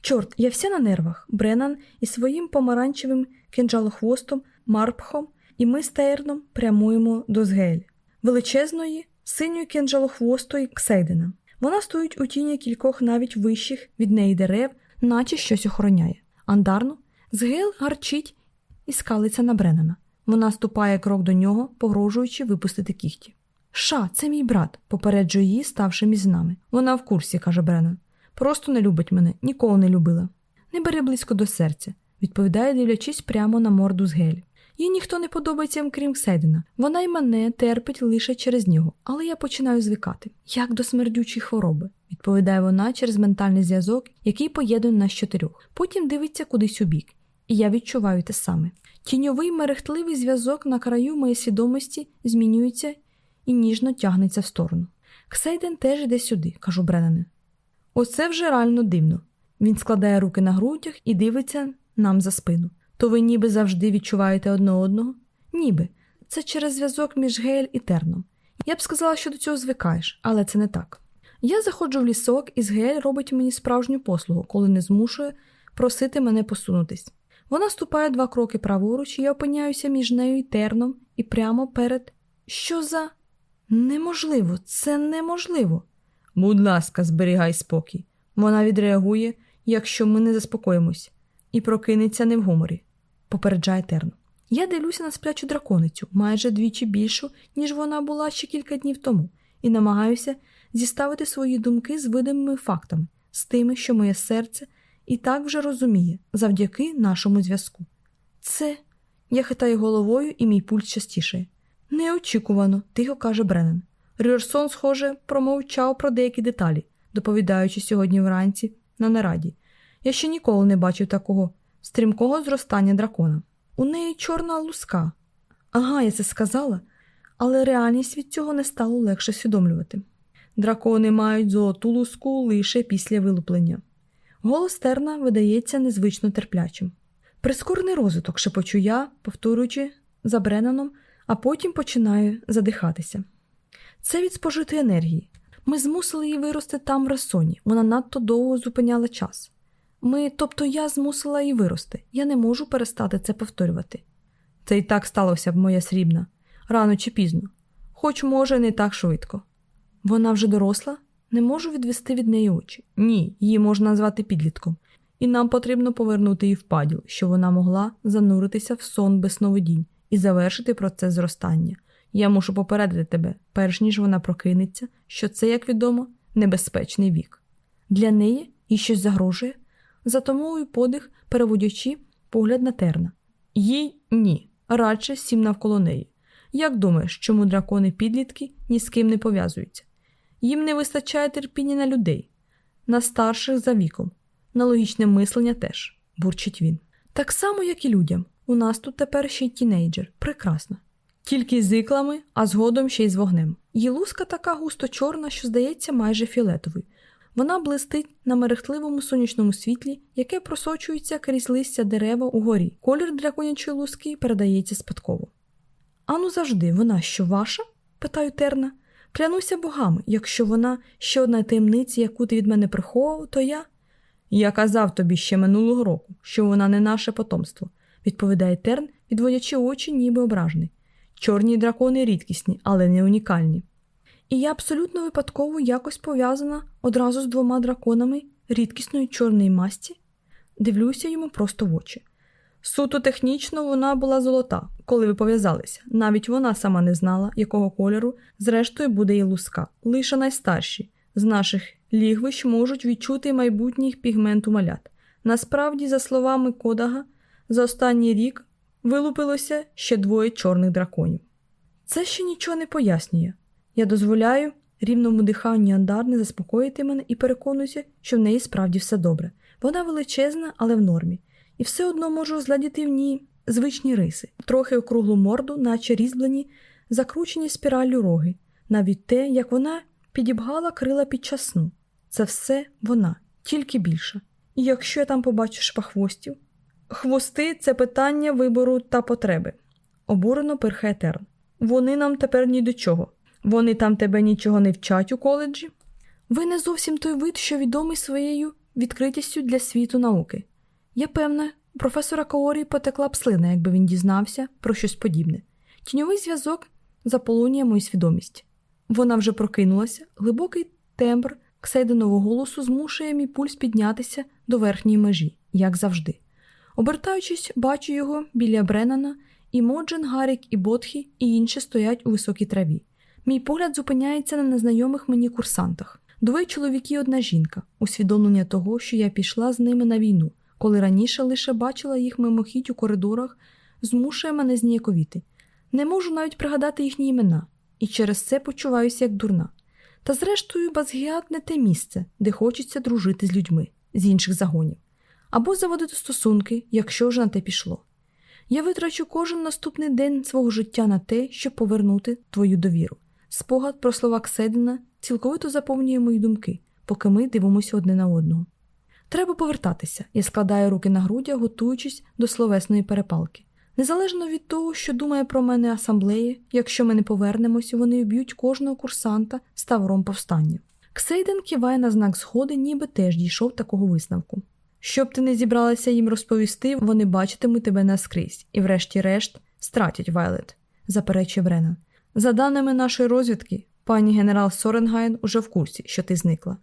Чорт, я вся на нервах. Бреннан із своїм помаранчевим кинджалохвостом, марпхом, і ми з Тейрном прямуємо до Згель, величезної, синьої кинджалохвостої Ксейдена. Вона стоїть у тіні кількох навіть вищих від неї дерев, наче щось охороняє. Андарну Згел гарчить і скалиться на Бреннана. Вона ступає крок до нього, погрожуючи випустити кіхті. Ша, це мій брат, попереджує її, ставши між нами. Вона в курсі, каже Бреннан. Просто не любить мене, ніколи не любила. Не бери близько до серця, відповідає, дивлячись прямо на морду з Гелі. Їй ніхто не подобається, крім Кседина. Вона й мене терпить лише через нього, але я починаю звикати. Як до смердючої хвороби, відповідає вона через ментальний зв'язок, який поєднує нас чотирьох. Потім дивиться кудись у бік, і я відчуваю те саме. Тіньовий мерехтливий зв'язок на краю моєї свідомості змінюється і ніжно тягнеться в сторону. Ксейден теж іде сюди, кажу Бреннане. Оце вже реально дивно. Він складає руки на грудях і дивиться нам за спину. То ви ніби завжди відчуваєте одне одного? Ніби. Це через зв'язок між Гель і Терном. Я б сказала, що до цього звикаєш, але це не так. Я заходжу в лісок, і Гель робить мені справжню послугу, коли не змушує просити мене посунутись. Вона ступає два кроки праворуч, і я опиняюся між нею і терном, і прямо перед. Що за. Неможливо, це неможливо. Будь ласка, зберігай спокій. Вона відреагує, якщо ми не заспокоїмось, і прокинеться не в гуморі, попереджає Терн. Я дивлюся на сплячу драконицю, майже двічі більшу, ніж вона була ще кілька днів тому, і намагаюся зіставити свої думки з видимими фактами, з тими, що моє серце і так вже розуміє завдяки нашому зв'язку. Це я хитаю головою, і мій пульс частішає. Неочікувано, тихо каже Бреннен. Ріорсон, схоже, промовчав про деякі деталі, доповідаючи сьогодні вранці на нараді. Я ще ніколи не бачив такого стрімкого зростання дракона. У неї чорна луска. Ага, я це сказала, але реальність від цього не стало легше усвідомлювати. Дракони мають золоту луску лише після вилуплення. Голос терна видається незвично терплячим. Прискорений розвиток шепочу я, повторюючи за Бренаном, а потім починаю задихатися. Це від спожитої енергії. Ми змусили її вирости там в ресоні. Вона надто довго зупиняла час. Ми, тобто я змусила її вирости. Я не можу перестати це повторювати. Це і так сталося б, моя срібна, рано чи пізно, хоч, може, не так швидко. Вона вже доросла, не можу відвести від неї очі. Ні, її можна назвати підлітком, і нам потрібно повернути її в паділ, щоб вона могла зануритися в сон без сновидінь і завершити процес зростання. Я мушу попередити тебе, перш ніж вона прокинеться, що це, як відомо, небезпечний вік. Для неї їй щось загрожує, затомовую подих, переводячи погляд на терна. Їй ні, радше сім навколо неї. Як думаєш, чому дракони підлітки ні з ким не пов'язуються? Їм не вистачає терпіння на людей, на старших за віком, на логічне мислення теж, бурчить він. Так само, як і людям. У нас тут тепер ще й тінейджер. Прекрасно. Тільки з іклами, а згодом ще й з вогнем. Її луска така густо чорна, що здається майже фіолетовою. Вона блистить на мерехтливому сонячному світлі, яке просочується крізь листя дерева угорі. Колір драконячої луски передається спадково. Ану завжди, вона що ваша? питаю терна. Клянуся богами, якщо вона ще одна таємниця, яку ти від мене приховував, то я. Я казав тобі ще минулого року, що вона не наше потомство, відповідає терн, відводячи очі, ніби ображений. Чорні дракони рідкісні, але не унікальні. І я абсолютно випадково якось пов'язана одразу з двома драконами рідкісної чорної масті, дивлюся йому просто в очі. Суто технічно вона була золота, коли ви пов'язалися. Навіть вона сама не знала, якого кольору, зрештою, буде її луска. Лише найстарші з наших лігвищ можуть відчути майбутніх пігмент у малят. Насправді, за словами Кодага, за останній рік вилупилося ще двоє чорних драконів. Це ще нічого не пояснює. Я дозволяю рівному диханню Андарни заспокоїти мене і переконуюся, що в неї справді все добре. Вона величезна, але в нормі, і все одно можу зладіти в ній звичні риси, трохи округлу морду, наче різьблені, закручені спіраллю роги, навіть те, як вона підібгала крила під час сну. Це все вона, тільки більше. І якщо я там побачу шпахвостів, хвости це питання вибору та потреби. Обурено пирхає Терн. Вони нам тепер ні до чого. Вони там тебе нічого не вчать у коледжі. Ви не зовсім той вид, що відомий своєю відкритістю для світу науки. Я певна, професора Каорі потекла б слина, якби він дізнався про щось подібне. Тіньовий зв'язок заполонює мою свідомість. Вона вже прокинулася, глибокий тембр ксейденового голосу змушує мій пульс піднятися до верхньої межі, як завжди. Обертаючись, бачу його біля Бреннана, і Моджен, Гарік, і Ботхі, і інші стоять у високій траві. Мій погляд зупиняється на незнайомих мені курсантах. Двоє чоловіки і одна жінка, усвідомлення того, що я пішла з ними на війну, коли раніше лише бачила їх мимохідь у коридорах, змушує мене зніяковіти. Не можу навіть пригадати їхні імена, і через це почуваюся як дурна. Та, зрештою, Базгіат не те місце, де хочеться дружити з людьми з інших загонів, або заводити стосунки, якщо вже на те пішло. Я витрачу кожен наступний день свого життя на те, щоб повернути твою довіру. Спогад про слова Кседина цілковито заповнює мої думки, поки ми дивимося одне на одного. Треба повертатися, я складаю руки на грудях, готуючись до словесної перепалки. Незалежно від того, що думає про мене асамблея, якщо ми не повернемося, вони вб'ють кожного курсанта ставром повстання. Ксейден киває на знак згоди, ніби теж дійшов такого висновку. Щоб ти не зібралася їм розповісти, вони бачитимуть тебе наскрізь і, врешті-решт, стратять Вайлет, заперечує Бреннан. За даними нашої розвідки, пані генерал Соренгейл уже в курсі, що ти зникла.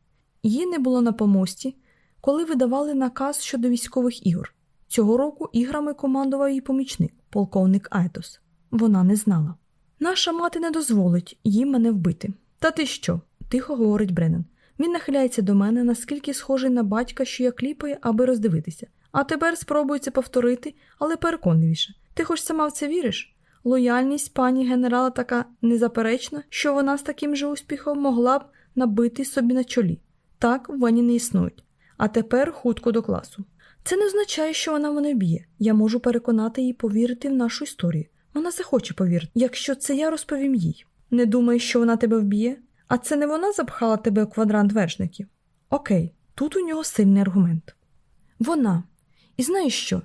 Її не було на помості, коли видавали наказ щодо військових ігор. Цього року іграми командував її помічник, полковник Айтос. Вона не знала. Наша мати не дозволить їй мене вбити. Та ти що? тихо говорить Бреннан. Він нахиляється до мене, наскільки схожий на батька, що я кліпаю, аби роздивитися. А тепер спробую це повторити, але переконливіше. Ти хоч сама в це віриш? Лояльність пані генерала така незаперечна, що вона з таким же успіхом могла б набити собі на чолі. Так вони не існують. А тепер хутко до класу. Це не означає, що вона мене б'є. Я можу переконати її повірити в нашу історію. Вона захоче повірити, якщо це я розповім їй. Не думаєш, що вона тебе вб'є? А це не вона запхала тебе у квадрант вершників? Окей, тут у нього сильний аргумент. Вона. І знаєш що?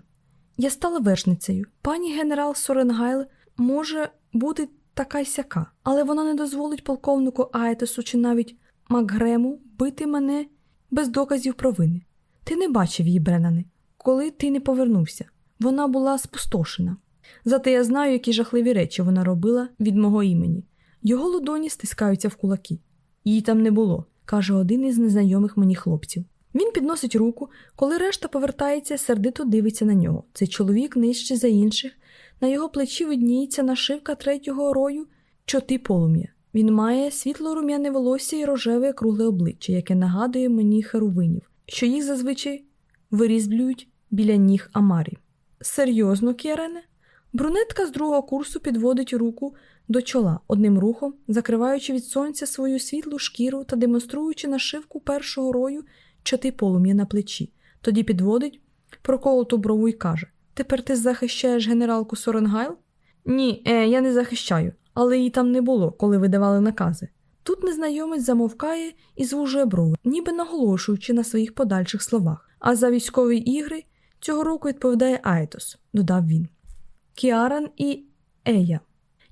Я стала вершницею. Пані генерал Соренгайл може бути така й сяка, але вона не дозволить полковнику Айтесу чи навіть Макгрему бити мене без доказів провини. Ти не бачив її, Бренане, коли ти не повернувся. Вона була спустошена. Зате я знаю, які жахливі речі вона робила від мого імені. Його лодоні стискаються в кулаки. Її там не було, каже один із незнайомих мені хлопців. Він підносить руку, коли решта повертається, сердито дивиться на нього. Цей чоловік нижче за інших. На його плечі видніється нашивка третього рою чоти полум'я. Він має світло рум'яне волосся і рожеве кругле обличчя, яке нагадує мені херувинів, що їх зазвичай вирізблюють біля ніг Амарі. Серйозно, Кєрене? Брунетка з другого курсу підводить руку до чола, одним рухом, закриваючи від сонця свою світлу шкіру та демонструючи нашивку першого рою чоти полум'я на плечі. Тоді підводить проколоту брову і каже: Тепер ти захищаєш генералку Соренгайл? Ні, е, я не захищаю, але її там не було, коли видавали накази. Тут незнайомець замовкає і звужує брови, ніби наголошуючи на своїх подальших словах. А за військові ігри цього року відповідає Айтос, додав він. Кіаран і Ея.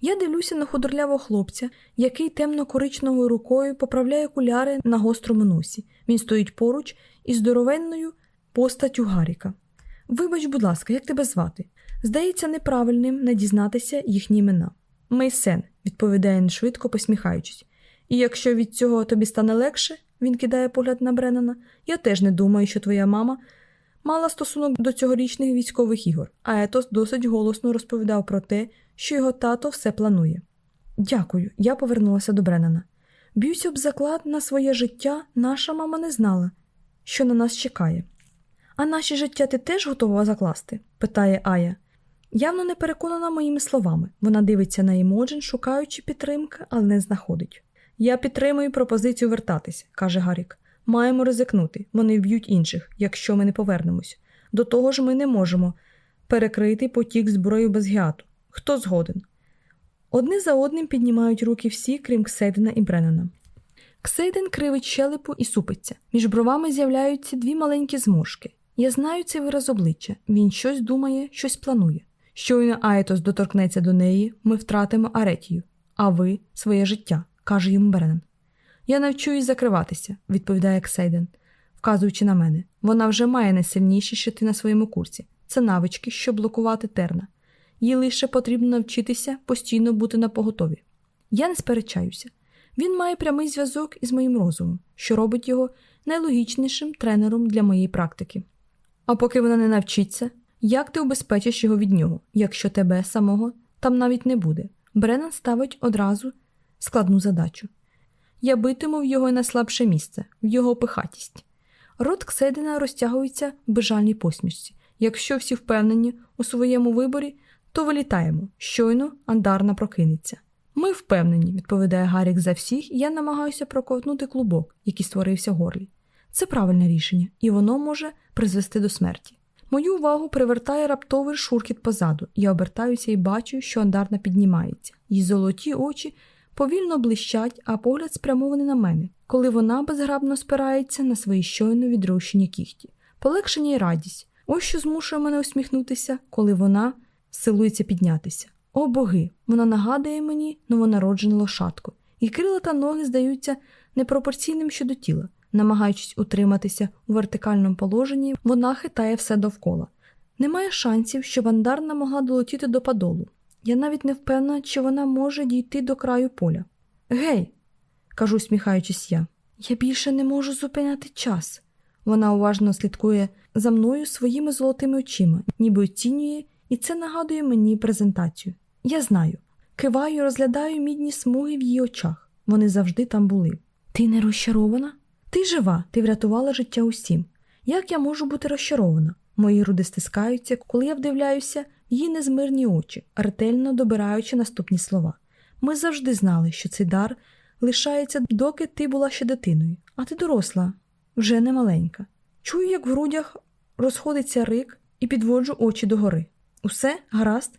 Я дивлюся на худорлявого хлопця, який темно-коричневою рукою поправляє окуляри на гострому носі. Він стоїть поруч із здоровенною постаттю Гаріка. Вибач, будь ласка, як тебе звати? Здається, неправильним не дізнатися їхні імена. Мейсен, відповідає він швидко посміхаючись. І якщо від цього тобі стане легше, він кидає погляд на Бреннана, я теж не думаю, що твоя мама мала стосунок до цьогорічних військових ігор, а Етос досить голосно розповідав про те, що його тато все планує. Дякую, я повернулася до Бреннана. Б'юся об заклад на своє життя, наша мама не знала, що на нас чекає. А наші життя ти теж готова закласти? питає Ая. Явно не переконана моїми словами. Вона дивиться на Імоджен, шукаючи підтримки, але не знаходить. Я підтримую пропозицію вертатися, каже Гарік. Маємо ризикнути, вони вб'ють інших, якщо ми не повернемось. До того ж, ми не можемо перекрити потік зброї без гіату. Хто згоден? Одне за одним піднімають руки всі, крім Ксейдена і Бреннана. Ксейден кривить щелепу і супиться. Між бровами з'являються дві маленькі зморшки. Я знаю цей вираз обличчя. Він щось думає, щось планує. Щойно Аетос доторкнеться до неї, ми втратимо Аретію, а ви своє життя, каже йому Бреннан. Я навчу її закриватися, відповідає Ксейден, вказуючи на мене. Вона вже має найсильніші щити на своєму курсі. Це навички, щоб блокувати терна. Їй лише потрібно навчитися постійно бути на поготові. Я не сперечаюся. Він має прямий зв'язок із моїм розумом, що робить його найлогічнішим тренером для моєї практики. А поки вона не навчиться, як ти убезпечиш його від нього, якщо тебе самого там навіть не буде? Бреннан ставить одразу складну задачу. Я битиму в його найслабше місце, в його пихатість. Рот Кседина розтягується в безжальній посмішці. Якщо всі впевнені у своєму виборі, то вилітаємо. Щойно андарна прокинеться. Ми впевнені, відповідає Гарік за всіх, і я намагаюся проковтнути клубок, який створився в горлі. Це правильне рішення, і воно може призвести до смерті. Мою увагу привертає раптовий шуркіт позаду. Я обертаюся і бачу, що андарна піднімається. Її золоті очі повільно блищать, а погляд спрямований на мене, коли вона безграбно спирається на свої щойно відрощені кіхті. Полегшення і радість. Ось що змушує мене усміхнутися, коли вона силується піднятися. О боги! Вона нагадує мені новонароджену лошадку, і крила та ноги здаються непропорційним щодо тіла. Намагаючись утриматися у вертикальному положенні, вона хитає все довкола. Немає шансів, що бандарна могла долетіти до падолу. Я навіть не впевнена, чи вона може дійти до краю поля. Гей, кажу, сміхаючись я, я більше не можу зупиняти час. Вона уважно слідкує за мною своїми золотими очима, ніби оцінює, і це нагадує мені презентацію. Я знаю, киваю, розглядаю мідні смуги в її очах. Вони завжди там були. Ти не розчарована? Ти жива, ти врятувала життя усім. Як я можу бути розчарована? Мої груди стискаються, коли я вдивляюся в її незмирні очі, ретельно добираючи наступні слова. Ми завжди знали, що цей дар лишається, доки ти була ще дитиною, а ти доросла, вже не маленька. Чую, як в грудях розходиться рик і підводжу очі догори. Усе гаразд?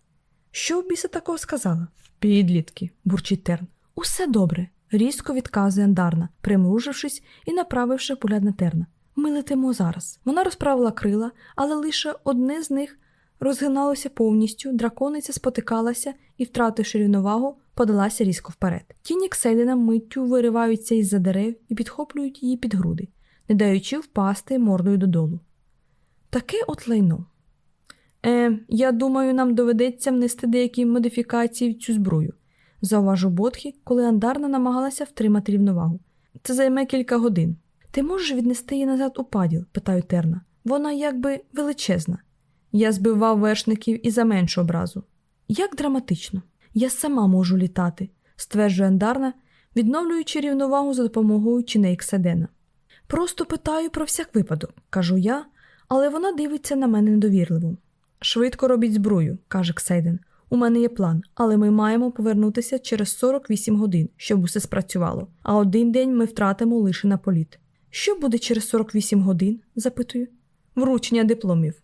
Що біса такого сказала? Підлітки, бурчить Терн. Усе добре, різко відказує Андарна, примружившись і направивши погляд на Терна. Ми летимо зараз. Вона розправила крила, але лише одне з них розгиналося повністю, дракониця спотикалася і, втративши рівновагу, подалася різко вперед. Тіні Кселіна миттю вириваються із за дерев і підхоплюють її під груди, не даючи впасти мордою додолу. Таке от лайно. Е, я думаю, нам доведеться внести деякі модифікації в цю зброю, зауважив Ботхі, коли Андарна намагалася втримати рівновагу. Це займе кілька годин. Ти можеш віднести її назад у паділ? питаю Терна. Вона якби величезна. Я збивав вершників і за меншу образу. Як драматично. Я сама можу літати, стверджує Андарна, відновлюючи рівновагу за допомогою Чінейкседена. Просто питаю про всяк випадок, кажу я, але вона дивиться на мене недовірливо. Швидко робіть зброю, каже Ксейден. У мене є план, але ми маємо повернутися через 48 годин, щоб усе спрацювало, а один день ми втратимо лише на політ. Що буде через 48 годин? запитую. Вручення дипломів.